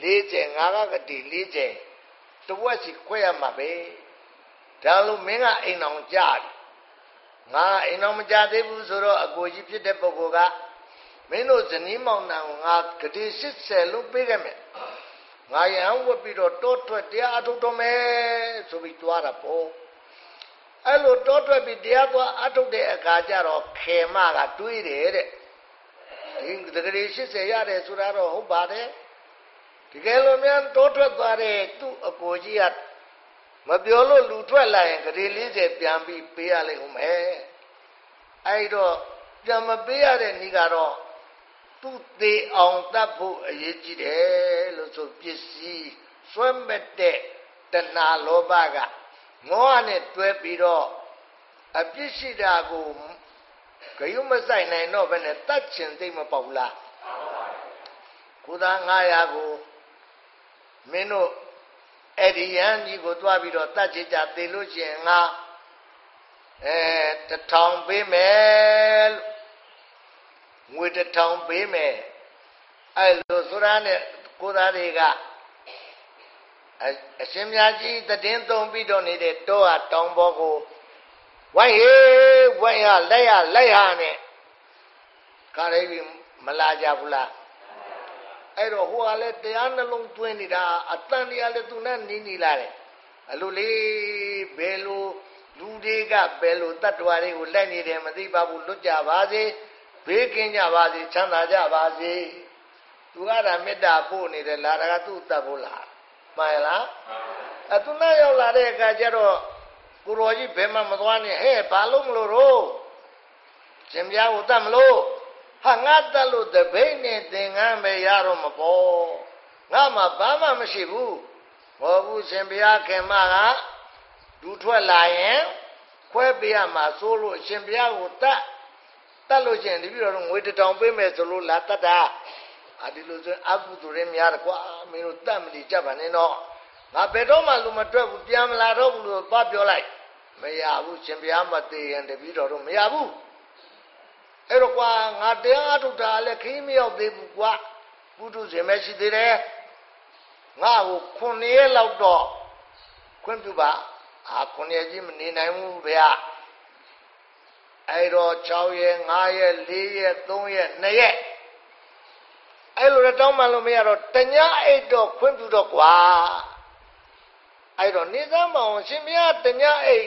40ငါကကတိ40တဝက်စီခွဲရမှာပဲဒါလို့မင်းကအိမ်အောင်ကြတယ် ငါအိမ်အောင်မကြသေးဘူးဆိုတော့အကိုကြီးဖြစ်တဲ့ပုဂ္ဂိုလ်ကမင်းတို့ဇနီးမောင်နှံငါဂတိ80လုံးပေးခဲ့မယ်ငါရန်ဝတ်ပြီးတော့တောထွက်တရားအထုတ်တော်မယ်ဆိုပြီးတွားတာပေါ့အဲ့လိုတောထွက်ပြီးတရားသွားအထုတ်တဲ့အခါကျတော့ခေမကတွေးတယ်တဲ့ဒီတကယ်80ရတယ်ဆိုတာတော့ဟုတ်ပါတယ်တကယ်လို့များတိုးထွက်သွားတဲ့သူ့အကိုကြီးက မပြောလို့လူထွက်လာရင်ဂရေ40ပြန်ပြီးပေးရလိမ့်ဦးမယ်အဲ့တော့ပြန်မပေးရတဲ့နေ့ကတော့သူ့သေးအောင်တတ်ဖို့အရေးကြီးတယ်လို့ဆိုပစ္စည်းဆွဲမဲ့တဲ့တဏှာလောဘကငေါနဲ့တွဲပြီးတော့အပြစ်ရှိတာကိုဂယုမဆိုင်နိုင်တော့ဘဲနဲ့တတ်ချင်သိမပေါ့လားကိုသား900ကိုမင်းတို့ အဲ့ဒီယန်းကြီးကိုတွားပြီးတော့တတ်ချစ်ကြသေလို့ရှိရင်ငါအဲတထောင်ပေးမယ်လို့ငွေတထောင်ပေးမယ်အဲ့လိုဆိုရတဲ့ကိုသားတွေကအရှင်မြတ်ကြီးတည်င်းသုံးပြီးတော့နေတဲ့တောဟာတောင်ပေါ်ကိုဝိုင်းဟေးဝိုင်းရလက်ရလက်ရနဲ့ခါလေးပြီးမလာကြဘူးလား အဲ့တော့ဟိုကလည်းတရားနှလုံးသွင်းနေတာအတန်တရားလည်းသူနဲ့နီးနီးလာတယ်အလိုလေးဘယ်လိုလူတွေကဘယ်လိုတတ္တဝါတွေကိုလက်နေတယ်မသိပါဘူးလွတ်ကြပါစေဘေးကင်းကြပါစေချမ်းသာကြပါစေသူကဒါမေတ္တာပို့နေတယ်လာတာကသူ့တတ်ဖို့လားမှန်လားအသူနဲ့ရောက်လာတဲ့အခါကျတော့ကိုရောကြီးဘယ်မှမသွားနဲ့ဟဲ့ဘာလို့မလို့တော့ရှင်ပြားကိုတတ်မလို့ ဟာငါတက်လို့တပိတ်နဲ့သင်္ကန်းပဲရတော့မပေါ်ငါမှဘာမှမရှိဘူးဘောဘူးရှင်ဘုရားခင်မကဒူထွက်လာရင်ခွဲပေးရမှာစိုးလို့ရှင်ဘုရားကိုတတ်တတ်လို့ရှင်တပည့်တော်ငွေတထောင်ပေးမယ်ဆိုလို့လာတတ်တာအဒီလိုဆိုအကုသိုလ်တွေများတယ်ကွာမင်းတို့တတ်မလီကြပါနဲ့တော့ငါဘယ်တော့မှလူမတွက်ဘူးပြန်မလာတော့ဘူးလို့သွားပြောလိုက်မရဘူးရှင်ဘုရားမသေးရင်တပည့်တော်တို့မရဘူး အဲ့တော့ကွာငါတရားအထုတ်တာလည်းခင်းမရောက်သေးဘူးကွာဘုဒ္ဓဇင်မရှိသေးတယ်ငါ့ကိုခုနှစ်ရက်လောက်တော့ခွင့်ပြုပါအာခုနှစ်ရက်ကြီးမနေနိုင်ဘူးဗျာအဲ့တော့6ရက်5ရက်4ရက်3ရက်2ရက်အဲ့လိုတောင်းမှလို့မရတော့တညအိတ်တော့ခွင့်ပြုတော့ကွာအဲ့တော့နေသမအောင်ရှင်မရတညအိတ်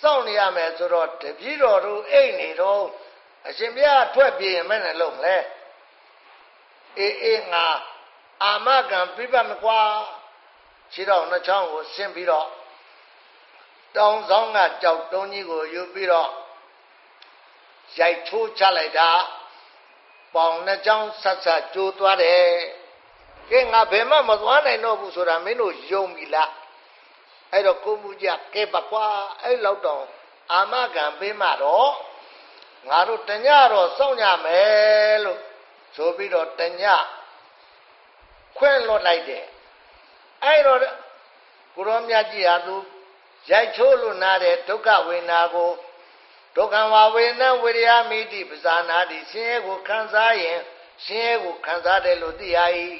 စောင့်နေရမယ်ဆိုတော့တပည့်တော်တို့အိတ်နေတော့ အရှင်ဘုရားထွက်ပြေးရင်မဲ့နဲ့လုံးလဲအေးအေးငါအာမကံပြပမကွာခြေတော်နှချောင်းကိုဆင်းပြီးတော့တောင်ဆောင်ကကြောက်တုံးကြီးကိုယူပြီးတော့ရိုက်ချိုးချလိုက်တာပေါင်နှချောင်းဆက်ဆက်ကျိုးသွားတယ်ကဲငါဘယ်မှမသွားနိုင်တော့ဘူးဆိုတာမင်းတို့ယုံပြီလားအဲ့တော့ကိုမှုကြကဲပါကွာအဲ့လောက်တော့အာမကံပေးမှတော့ ငါတို့တညတော့စောင့်ကြမယ်လို့ဆိုပြီးတော့တညခွင့်လွတ်လိုက်တယ်အဲ့တော့ကိုရောမြတ်ကြီးဟာသူရိုက်ချိုးလို့နာတဲ့ဒုက္ခဝေနာကိုဒုက္ခဝဝေနဝိရိယမိတိပဇာနာတိဆင်းရဲကိုခံစားရင်ဆင်းရဲကိုခံစားတယ်လို့သိရ၏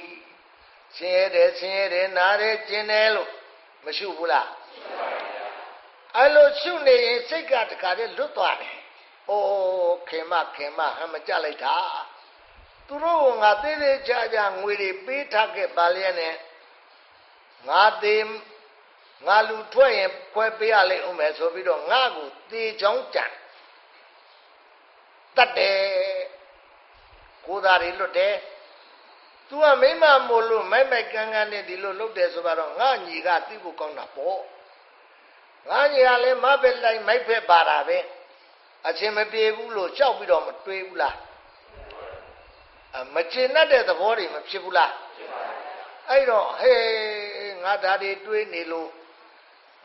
ဆင်းရဲတယ်ဆင်းရဲတယ်နားတယ်ကျင်တယ်လို့မရှိဘူးလားအဲ့လိုရှုနေရင်စိတ်ကတခါတည်းလွတ်သွားတယ်။ အိုးခင်မခင်မဟမကြလိုက်တာ။သူတို့ကငါသေးသေးချာချာငွေတွေပေးထားခဲ့ပါလျက်နဲ့ငါသေးငါလူထွက်ရင်ခွဲပေးရလိမ့်ဦးမယ်ဆိုပြီးတော့ငါ့ကိုသေချောင်းကြံတတ်တယ်ကိုသားတွေလွတ်တယ်သူကမိမမို့လို့မိုက်မိုက်ကန်းကန်းနဲ့ဒီလိုလုပ်တယ်ဆိုတော့ငါညီကသိဖို့ကောင်းတာပေါ့ငါညီကလည်းမပဲလိုက်မိုက်ဖက်ပါတာပဲ အချင်းမပြေဘူးလို့ကြောက်ပြီးတော့မတွေးဘူးလားမကျင်တတ်တဲ့သဘောတွေမဖြစ်ဘူးလားအဲ့တော့ဟေးငါဒါတွေတွေးနေလို့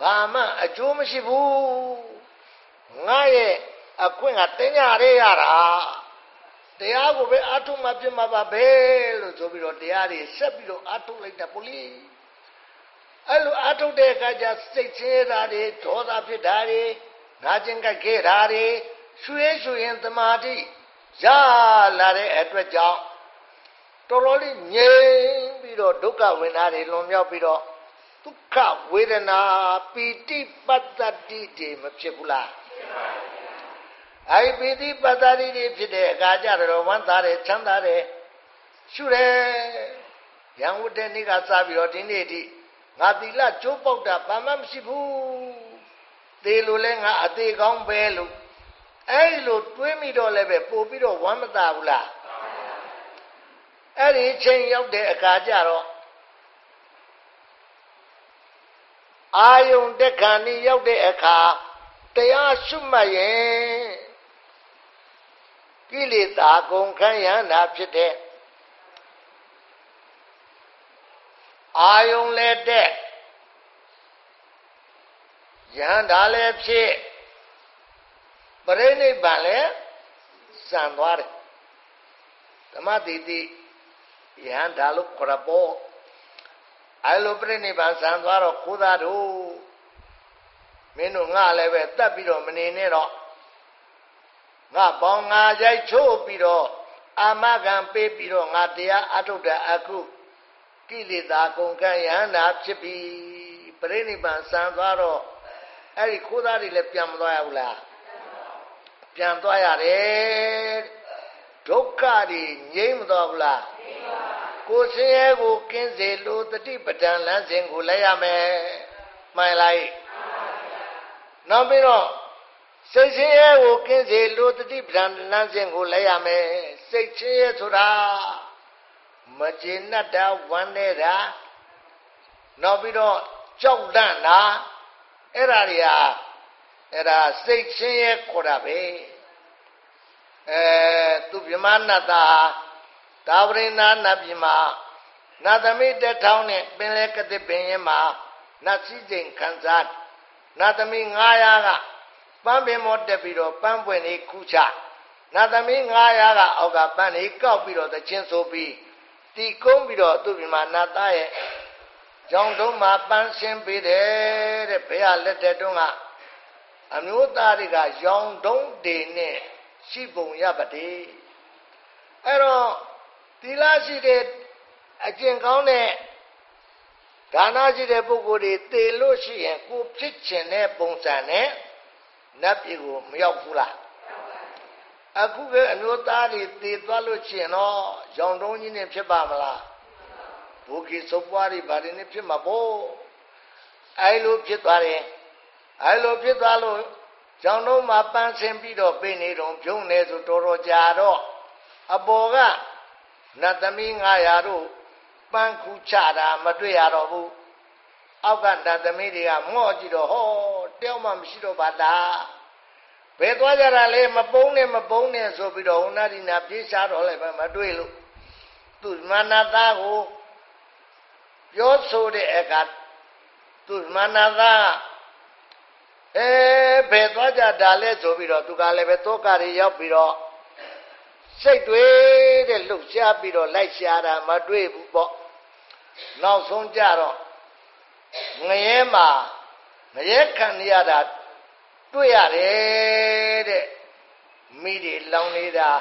ဘာမှအကျိုးမရှိဘူးငါရဲ့အခွင့်ကတင်းကြရဲရတာတရားကိုပဲအထုမှပြမှာပါပဲလို့ဆိုပြီးတော့တရားတွေဆက်ပြီးတော့အထုလိုက်တာပိုလိအဲ့လိုအထုတဲ့အခါကျစိတ်ချင်းတာတွေဒေါသဖြစ်တာတွေငါချင်းကခဲ့တာတွေ ရွှေရွှေရင်သမာဓိရလာတဲ့အတွက်ကြောင့်တော်တော်လေးငြိမ်ပြီးတော့ဒုက္ခဝင်တာတွေလွန်မြောက်ပြီးတော့ဒုက္ခဝေဒနာပီတိပတ္တတိတွေမဖြစ်ဘူးလားအဲ့ပီတိပတ္တတိတွေဖြစ်တဲ့အခါကျတော့ဝမ်းသာတယ်ချမ်းသာတယ်ရှုတယ်ရံဝတ္တနေ့ကစပြီးတော့ဒီနေ့ထိငါသီလကျိုးပေါက်တာဘာမှမရှိဘူးသေလို့လဲငါအသေးကောင်းပဲလို့ အဲ့ဒီလိုတွေးမိတော့လည်းပဲပို့ပြီးတော့ဝမ်းမသာဘူးလားအဲ့ဒီချိန်ရောက်တဲ့အခါကျတော့အာယုန်တက်ခဏီရောက်တဲ့အခါတရားရှုမှတ်ရင်ကိလေသာကုန်ခန်းရဟနာဖြစ်တဲ့အာယုန်လည်းတက်ယန္တာလည်းဖြစ် ပရိနိဗ္ဗာန်လည်းစံသွားတယ်ဓမ္မတိတိယဟန္တာလို့ခေါ်ရပေါ့အဲလိုပြိဋိဘံဆံသွားတော့ခိုးသားတို့မင်းတို့ငါလည်းပဲတတ်ပြီးတော့မနေနဲ့တော့ငါပေါင်းငါရိုက်ချိုးပြီးတော့အာမခံပေးပြီးတော့ငါတရားအထုတ်တဲ့အခုကိလေသာကုန်ကံယဟန္တာဖြစ်ပြီးပြိဋိဘံဆံသွားတော့အဲ့ဒီခိုးသားတွေလည်းပြန်မသွားရဘူးလား ပြန်သွားရတယ်ဒုက္ခတွေငြိမ့်မသွားဘူးလားငြိမ့်ပါကိုဆင်းရဲကိုကင်းစေလို့တတိပဒံလမ်းစဉ်ကိုလဲရမယ်မှန်လားနောက်ပြီးတော့စိတ်ဆင်းရဲကိုကင်းစေလို့တတိပဒံလမ်းစဉ်ကိုလဲရမယ်စိတ်ဆင်းရဲဆိုတာမကျေနပ်တာဝမ်းနေတာနောက်ပြီးတော့ကြောက်လန့်တာအဲ့ဒါတွေဟာအဲ့ဒါစိတ်ဆင်းရဲခေါ်တာပဲ အဲသူဗြဟ္မနတ္တာဒါဝရိနာနတ်ပြည်မှာနတ်သမီးတထောင်နဲ့ပင်လေကတိပင်ရင်မှာနတ်စည်းစိမ်ခံစားနတ်သမီး900ကပန်းပင်မောတက်ပြီးတော့ပန်းပွင့်လေးခုချနတ်သမီး900ကအောက်ကပန်းလေးကောက်ပြီးတော့သချင်းဆိုပြီးတီကုန်းပြီးတော့သူ့ပြည်မှာနတ်သားရဲ့ကြောင်တုံးမှာပန်းရှင်းပေးတယ်တဲ့ဘုရားလက်ထက်တုန်းကအမျိုးသားတွေကရောင်တုံးတွေနဲ့ ရှိပုံရပါတည်းအဲ့တော့သီလရှိတဲ့အကျင့်ကောင်းတဲ့ဒါနရှိတဲ့ပုဂ္ဂိုလ်တွေသေလို့ရှိရင်ကိုဖြစ်ချင်တဲ့ပုံစံနဲ့နတ်ပြည်ကိုမရောက်ဘူးလားအခုကအမျိုးသားတွေသေသွားလို့ရှိရင်တော့ရောင်တုံးကြီးနဲ့ဖြစ်ပါမလားဘုခိစုပ်ပွားတွေဗာတွေနဲ့ဖြစ်မှာပေါ့အဲလိုဖြစ်သွားတယ်အဲလိုဖြစ်သွားလို့ ကျောင်းတော်မှာပန်းဆင်းပြီးတော့ပြနေတော့ဖြုံးနေဆိုတော်တော်ကြာတော့အပေါ်ကနတ်သမီး900တို့ပန်းခုချတာမတွေ့ရတော့ဘူးအောက်ကနတ်သမီးတွေကမော့ကြည့်တော့ဟောတယောက်မှမရှိတော့ပါလားဘယ်သွားကြတာလဲမပုံးနဲ့မပုံးနဲ့ဆိုပြီးတော့ဟိုနာဒီနာပြေးရှားတော့လည်းပဲမတွေ့လို့သူမနာသားကိုပြောဆိုတဲ့အခါသူမနာသား အဲဘယ်သွားကြတာလဲဆိုပြီးတော့သူကလည်းပဲတောကတွေရောက်ပြီးတော့စိတ်တွေတဲ့လှုပ်ရှားပြီးတော့လိုက်ရှားတာမတွေ့ဘူးပေါ့နောက်ဆုံးကြတော့ငရဲမှာငရဲခံရတာတွေ့ရတယ်တဲ့မိတွေလောင်နေတာ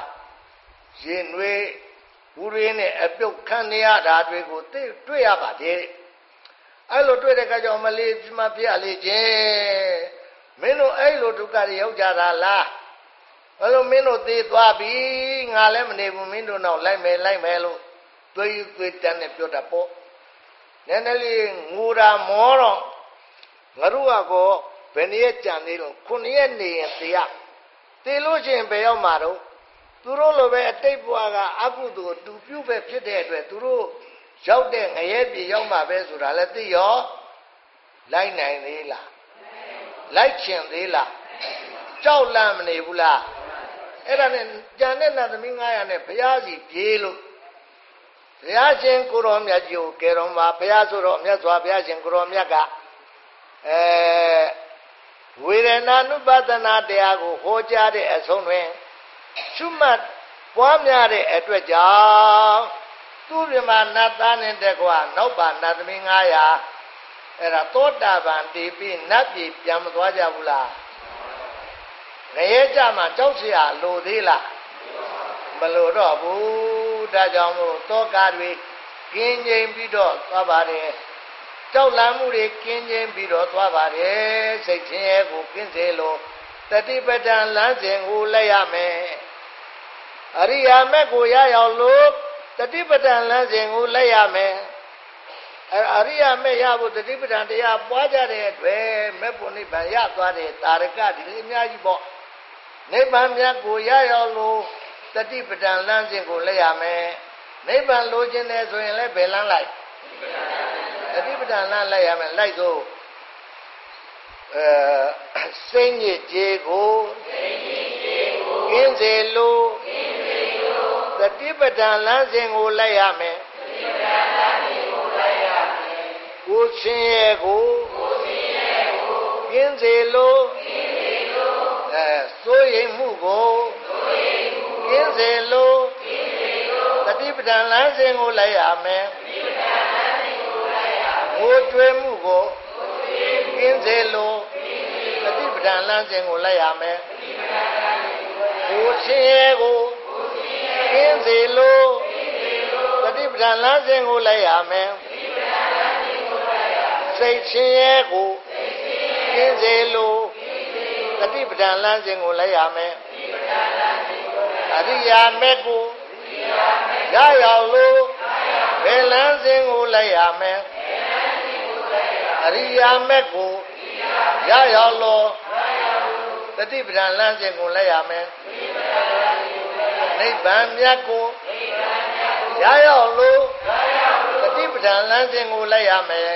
ရင်တွေဘူးရင်းနဲ့အပြုတ်ခံရတာတွေကိုသိတွေ့ရပါတယ်အဲ့လိုတွေ့တဲ့အခါကျတော့မလေးပြမပြလေးချင်း မင်းတို့အဲ့လိုဒုက္ခတွေရောက်ကြတာလားဘယ်လိုမင်းတို့သေးသွားပြီငါလည်းမနေဘူးမင်းတို့နောက်လိုက်မယ်လိုက်မယ်လို့သွေးသွေးတန်းနဲ့ပြောတာပေါ့နည်းနည်းလေးငိုတာမောတော့ငါတို့ကကောဘယ်နည်းကြံသေးလို့ခုနှစ်ရက်နေရင်သေရသေလို့ချင်းဘယ်ရောက်မှာတော့သူတို့လိုပဲအတိတ်ဘဝကအကုသိုလ်တူပြုပဲဖြစ်တဲ့အတွက်သူတို့ရောက်တဲ့ငရဲပြေရောက်မှာပဲဆိုတာလည်းသိရောလိုက်နိုင်သေးလား လိုက်ချင်သေးလားကြောက်လန့်မနေဘူးလားအဲ့ဒါနဲ့ကြံတဲ့နတ်သမီး900နဲ့ဘုရားစီပြေးလို့ဘုရားရှင်ကိုရောမြတ်ကြီးကိုကဲတော်မှာဘုရားဆိုတော့မြတ်စွာဘုရားရှင်ကိုရောမြတ်ကအဲဝေဒနာနုပဒနာတရားကိုဟောကြားတဲ့အဆုံးတွင်ရှုမှတ်ပွားများတဲ့အတွက်ကြောင့်သူပြမနတ်သားနဲ့တကွာနောက်ပါနတ်သမီး900 အဲ့ဒါသောတာပန်တည်ပြီးနတ်ပြည်ပြန်မသွားကြဘူးလားငရဲကြမှာကြောက်เสียလိုသေးလားမလိုတော့ဘူးဒါကြောင့်မို့တောကားတွေကင်းငြိမ်ပြီးတော့သွားပါတယ်ကြောက်လန့်မှုတွေကင်းငြိမ်ပြီးတော့သွားပါတယ်စိတ်ချင်းရဲ့ကိုကင်းစေလို့တတိပဒံလမ်းစဉ်ကိုလက်ရမယ်အရိယာမက်ကိုရရောက်လို့တတိပဒံလမ်းစဉ်ကိုလက်ရမယ် အဲအရိယာမေရဖို့တတိပဒံတရားပွားကြတဲ့အတွက်မေဖို့နိဗ္ဗာန်ရသွားတဲ့တာရကဒီလေးအများကြီးပေါ့နိဗ္ဗာန်မြတ်ကိုရရောက်လို့တတိပဒံလမ်းစဉ်ကိုလက်ရမယ်နိဗ္ဗာန်လိုချင်တယ်ဆိုရင်လည်းဘယ်လမ်းလိုက်တတိပဒံလမ်းလိုက်ရမယ်လိုက်သို့အဲစိတ်ညစ်ကြေးကိုစိတ်ညစ်ကြေးကိုကင်းစေလို့ကင်းစေလို့သတိပဋ္ဌာန်လမ်းစဉ်ကိုလိုက်ရမယ် ကိုဆင်းရဲကိုကိုဆင်းရဲကိုကင်းစေလို့ကင်းစေလို့အဲစိုးရိမ်မှုကိုစိုးရိမ်မှုကင်းစေလို့ကင်းစေလို့သတိပဋ္ဌာန်လမ်းစဉ်ကိုလိုက်ရမယ်သတိပဋ္ဌာန်လမ်းစဉ်ကိုလိုက်ရမယ်ကိုတွေးမှုကိုကင်းစေလို့တတိပဒံလမ်းစဉ်ကိုလိုက်ရမယ်ကိုရှင်ရဲ့ကိုကင်းစေလို့တတိပဒံလမ်းစဉ်ကိုလိုက်ရမယ် စိတ်ရှင်ရဲ့ကိုကင်းစေလို့တတိပဒံလမ်းစဉ်ကိုလိုက်ရမယ်အရိယာမေကိုရရောက်လို့ဘယ်လမ်းစဉ်ကိုလိုက်ရမယ်အရိယာမက်ကိုရရောက်လို့တတိပဒံလမ်းစဉ်ကိုလိုက်ရမယ်နိဗ္ဗာန်မြတ်ကိုရရောက်လို့တတိပဒံလမ်းစဉ်ကိုလိုက်ရမယ်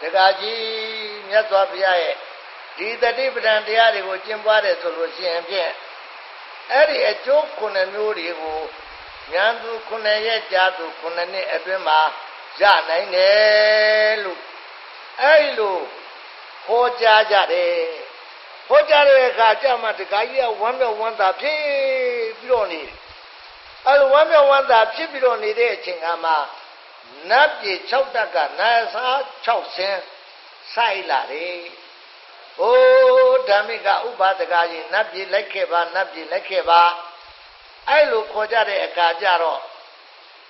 တက္ကကြီးမြတ်စွာဘုရားရဲ့ဒီတတိပဒံတရားတွေကိုကျင့်ပွားတယ်ဆိုလို့ရှိရင်ဖြင့်အဲ့ဒီအကျိုးခုနှစ်မျိုးတွေကိုဉာဏ်သူခုနှစ်ရဲ့ကြာသူခုနှစ်နှစ်အတွင်းမှာရနိုင်တယ်လို့အဲ့လိုဟောကြားကြတယ်ဟောကြားတဲ့အခါကျမှတခါကြီးကဝမ်းမြောက်ဝမ်းသာဖြစ်ပြီးတော့နေတယ်အဲ့လိုဝမ်းမြောက်ဝမ်းသာဖြစ်ပြီးတော့နေတဲ့အချိန်ကမှ နတ်ပြည်6တက်ကနာစာ6ဆင်းဆိုင်လာတယ်။အိုးဓမ္မိကဥပါဒကကြီးနတ်ပြည်လိုက်ခဲ့ပါနတ်ပြည်လိုက်ခဲ့ပါအဲ့လိုခေါ်ကြတဲ့အခါကျတော့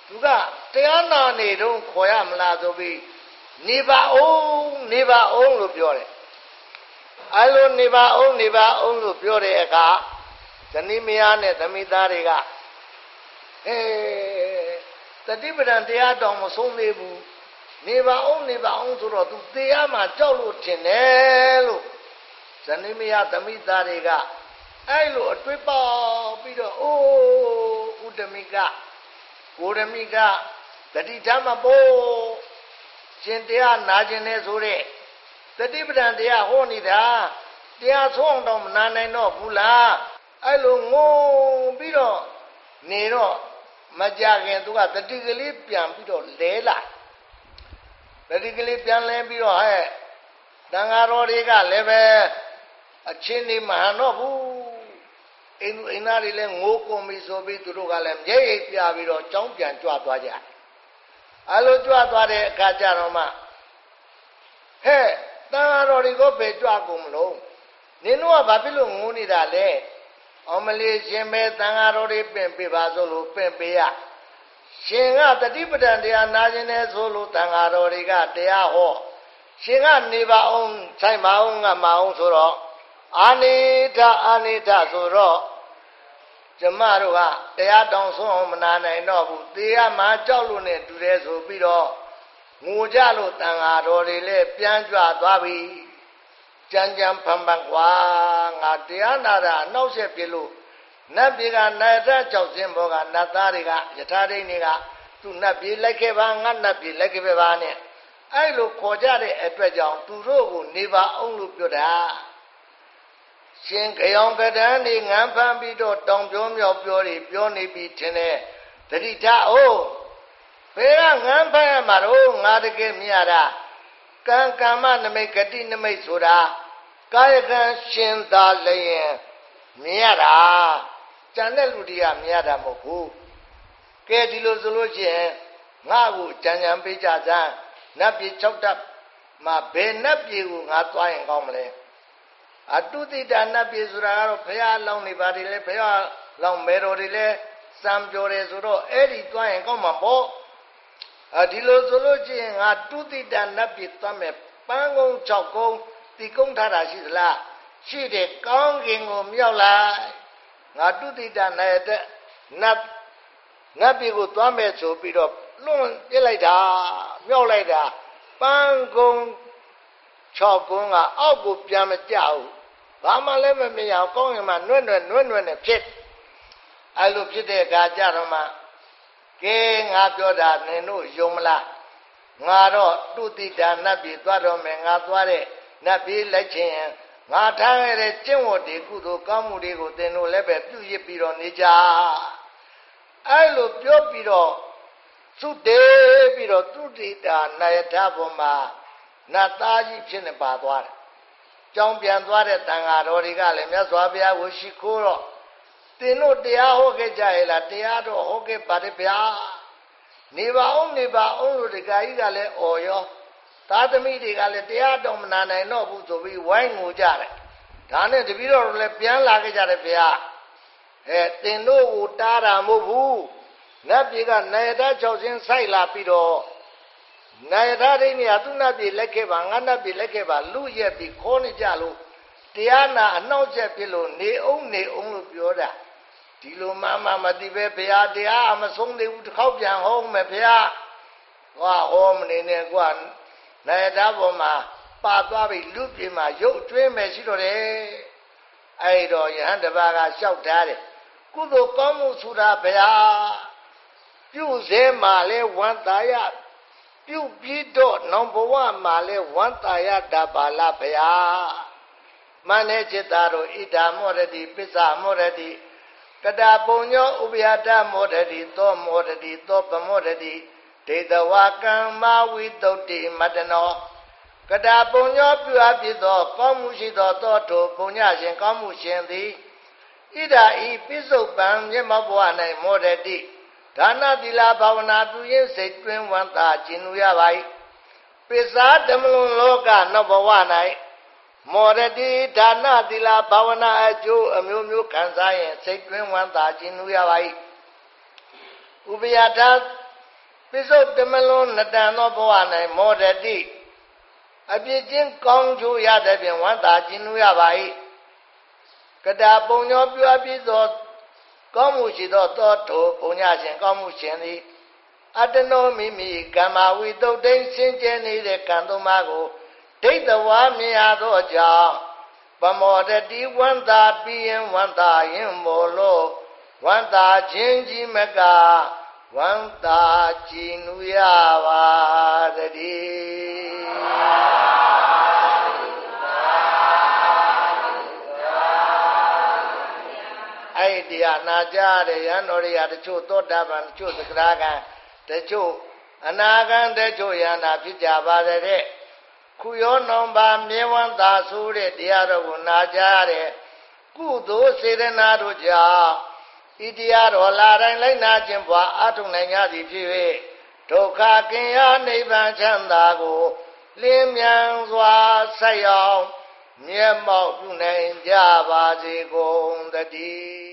သူကတရားနာနေတော့ခေါ်ရမလားဆိုပြီးနေပါအောင်နေပါအောင်လို့ပြောတယ်အဲလိုနေပါအောင်နေပါအောင်လို့ပြောတဲ့အခါဇနီးမယားနဲ့သမိသားတွေကအဲ တတိပဒံတရားတော်မဆုံးသေးဘူးနေပါအောင်နေပါအောင်ဆိုတော့သူတရားမှကြောက်လို့ထင်တယ်လို့ဇနီးမယားသမိသားတွေကအဲ့လိုအတွေ့ပေါပြီးတော့အိုးဥဒမိကကိုရမိကတတိဓမ္မပို့ရှင်တရားနာကျင်နေဆိုတဲ့တတိပဒံတရားဟောနေတာတရားဆုံးအောင်တော့မနာနိုင်တော့ဘူးလားအဲ့လိုငုံပြီးတော့နေတော့ မကြခင်သူကတတိကလေးပြန်ပြီးတော့လဲလာတတိကလေးပြန်လဲပြီးတော့ဟဲ့တန်ဃာတော်တွေကလည်းပဲအချင်းနေမဟန်တော့ဘူးအိမ်သူအိမ်သားတွေလည်းငိုးကုန်ပြီဆိုပြီးသူတို့ကလည်းမျက်ရည်ပြပြီးတော့ကြောင်းပြန်ကြွသွားကြအဲလိုကြွသွားတဲ့အခါကျတော့မှဟဲ့တန်ဃာတော်တွေကဘယ်ကြွကုန်မလို့နင်တို့ကဘာဖြစ်လို့ငိုးနေတာလဲ အမလေးရှင်ပဲတန်ဃာတော်တွေပင့်ပေးပါဆိုလို့ပင့်ပေးရရှင်ကတတိပဒံတရားနာခြင်းနဲ့ဆိုလို့တန်ဃာတော်တွေကတရားဟောရှင်ကနေပါအောင်ဆိုင်ပါအောင်ငါမအောင်ဆိုတော့အာနိဒအာနိဒဆိုတော့ကျမတို့ကတရားတောင်ဆုံးအောင်မနာနိုင်တော့ဘူးသေရမှာကြောက်လို့နဲ့တူတယ်ဆိုပြီးတော့ငိုကြလို့တန်ဃာတော်တွေလည်းပြန်ကြွသွားပြီ ကြမ်းကြမ်းဖန်ဖန်ကွာငါတရားနာတာအနောက်ဆက်ပြလို့နတ်ပြည်ကနာရကြောက်စင်းဘောကနတ်သားတွေကယထာဒိန်တွေကသူနတ်ပြည်လိုက်ခဲ့ပါငါနတ်ပြည်လိုက်ခဲ့ပါနဲ့အဲ့လိုခေါ်ကြတဲ့အတွက်ကြောင့်သူတို့ကိုနေပါအောင်လို့ပြောတာရှင်ကြောင်ကဒန်းနေငန်းဖမ်းပြီးတော့တောင်ပြောမြောက်ပြောနေပြောနေပြီထင်တယ်တတိထအိုးဘယ်ကငန်းဖမ်းရမှာတော့ငါတကယ်မြရတာကံကမ္မနမိတ်ဂတိနမိတ်ဆိုတာ ကာယကံရှင်သာလျင်မြရတာကြံတဲ့လူတွေကမြရတာမဟုတ်ဘူးကဲဒီလိုဆိုလို့ရှိရင်ငါ့ကိုကြံကြံပေးကြစမ်းနတ်ပြည်၆တပ်မှာဘယ်နတ်ပြည်ကိုငါသွားရင်ကောင်းမလဲအတုတိတနတ်ပြည်ဆိုတာကတော့ဘုရားလောင်းနေပါတယ်လေဘုရားလောင်းမဲတော်တွေလည်းစံပြောတယ်ဆိုတော့အဲ့ဒီသွားရင်ကောင်းမှာပေါ့အဒီလိုဆိုလို့ချင်းငါတုတိတနတ်ပြည်သွားမယ်ပန်းကုန်း၆ကုန်း တီကုန်းထားတာရှိသလားရှိတယ်ကောင်းကင်ကိုမြောက်လိုက်ငါတုတိတနဲ့တဲ့နတ်နတ်ပြည်ကိုသွားမယ်ဆိုပြီးတော့လွန်ပြစ်လိုက်တာမြောက်လိုက်တာပန်းကုန်း6ကုန်းကအောက်ကိုပြန်မကြဘူးဘာမှလည်းမမြင်အောင်ကောင်းရင်မှနွဲ့နွဲ့နွဲ့နွဲ့နဲ့ဖြစ်အဲ့လိုဖြစ်တဲ့အခါကျတော့မှကဲငါပြောတာနင်တို့ယုံမလားငါတော့တုတိတာနတ်ပြည်သွားတော့မယ်ငါသွားတဲ့ နတ်ပြည်လိုက်ခြင်းငါထားရတဲ့ကျင့်ဝတ်တွေကုသိုလ်ကောင်းမှုတွေကိုသင်တို့လည်းပဲပြုရစ်ပြီးတော့နေကြအဲ့လိုပြောပြီးတော့သုတေပြီးတော့သုတိတာနာယထဘုံမှာနတ်သားကြီးဖြစ်နေပါသွားတယ်ကြောင်းပြန်သွားတဲ့တန်ဃာတော်တွေကလည်းမြတ်စွာဘုရားကိုရှိခိုးတော့သင်တို့တရားဟောခဲ့ကြရဲ့လားတရားတော့ဟောခဲ့ပါတယ်ဗျာနေပါအောင်နေပါအောင်လို့ဒီကကြီးကလည်းអော်ရော သားသမီးတွေကလည်းတရားတော်မနာနိုင်တော့ဘူးဆိုပြီးဝိုင်းငိုကြတယ်ဒါနဲ့တပည့်တော်တို့လည်းပြန်လာခဲ့ကြတယ်ဗျာအဲသင်တို့ကိုတားတာမဟုတ်ဘူးနတ်ပြည်ကနိုင်တာ၆ဆင်းစိုက်လာပြီးတော့နိုင်တာဒိနေသူနတ်ပြည်လက်ခဲ့ပါငါနတ်ပြည်လက်ခဲ့ပါလူရက်ပြီးခေါ်နေကြလို့တရားနာအနှောက်အယှက်ဖြစ်လို့နေအောင်နေအောင်လို့ပြောတာဒီလိုမှမှမသိပဲဘုရားတရားအမဆုံးသေးဘူးတစ်ခေါက်ပြန်ဟောမယ်ဘုရားဟောဟောမနေနဲ့ကွာ နိုင်တာပေါ်မှာပါသွားပြီလူပြေမှာရုပ်တွင်းမယ်ရှိတော့တယ်အဲ့တော့ယဟန်တပါးကလျှောက်ထားတယ်ကုသိုလ်ကောင်းမှုဆိုတာဘုရားပြုစေမှာလဲဝမ်းသာရပြုပြီးတော့နောင်ဘဝမှာလဲဝမ်းသာရတာပါလားဘုရားမနေจิตတာတို့ဣဒာမောရတိပစ္ဆမောရတိကတာပုံညောဥပယတမောရတိသောမောရတိသောပမောရတိ ဒေတဝကမ္မဝိတုတ်တိမတနောကတာပုံညောပြုအပ်ဖြစ်သောကောင်းမှုရှိသောသောထိုပုံညရှင်ကောင်းမှုရှင်သည်ဣဒာဤပိစုပံမျက်မှောက်ဘဝ၌မောရတိဒါနသီလဘာဝနာပြုရင်းစိတ်တွင်ဝန္တာကျင်လူရပါ၏ပိစာဓမ္မလွန်လောကနောက်ဘဝ၌မောရတိဒါနသီလဘာဝနာအကျိုးအမျိုးမျိုးခံစားရင်စိတ်တွင်ဝန္တာကျင်လူရပါ၏ဥပယထာ ပိစုဓမ္မလွန်နတန်သောဘဝ၌မောရတိအပြစ်ချင်းကောင်းကျိုးရတဲ့ဖြင့်ဝန္တာကျင်လူရပါ၏ကတာပုံညောပြပြသောကောင်းမှုရှိသောသောတောပုံညရှင်ကောင်းမှုရှင်သည်အတ္တနောမိမိကမ္မဝိတုတ်တိန်စင်ကြယ်နေတဲ့ကံသုံးပါးကိုဒိဋ္ဌဝါမြင်ရသောကြောင့်ပမောတတိဝန္တာပြီးရင်ဝန္တာရင်မို့လို့ဝန္တာချင်းကြီးမက ဝန္တာကြည်နူရပါတည်းအဲ့ဒီတရားနာကြတဲ့ရန်တော်တွေကတချို့သောတာပန်တချို့သက္ကရာကံတချို့အနာဂံတချို့ယန္တာဖြစ်ကြပါတဲ့ခုရောနှောင်ပါမြေဝန္တာဆိုတဲ့တရားတော်ကိုနာကြတဲ့ကုသိုလ်စေတနာတို့ကြောင့် ဤတရားတော်လာတိုင်းလိုက်နာခြင်းပွားအထုံနိုင်ကြသည်ဖြစ်၍ဒုက္ခကင်ရနိဗ္ဗာန်ချမ်းသာကိုလင်းမြန်စွာဆက်ရောက်မျက်မှောက်ပြုနိုင်ကြပါစေကုန်တည်း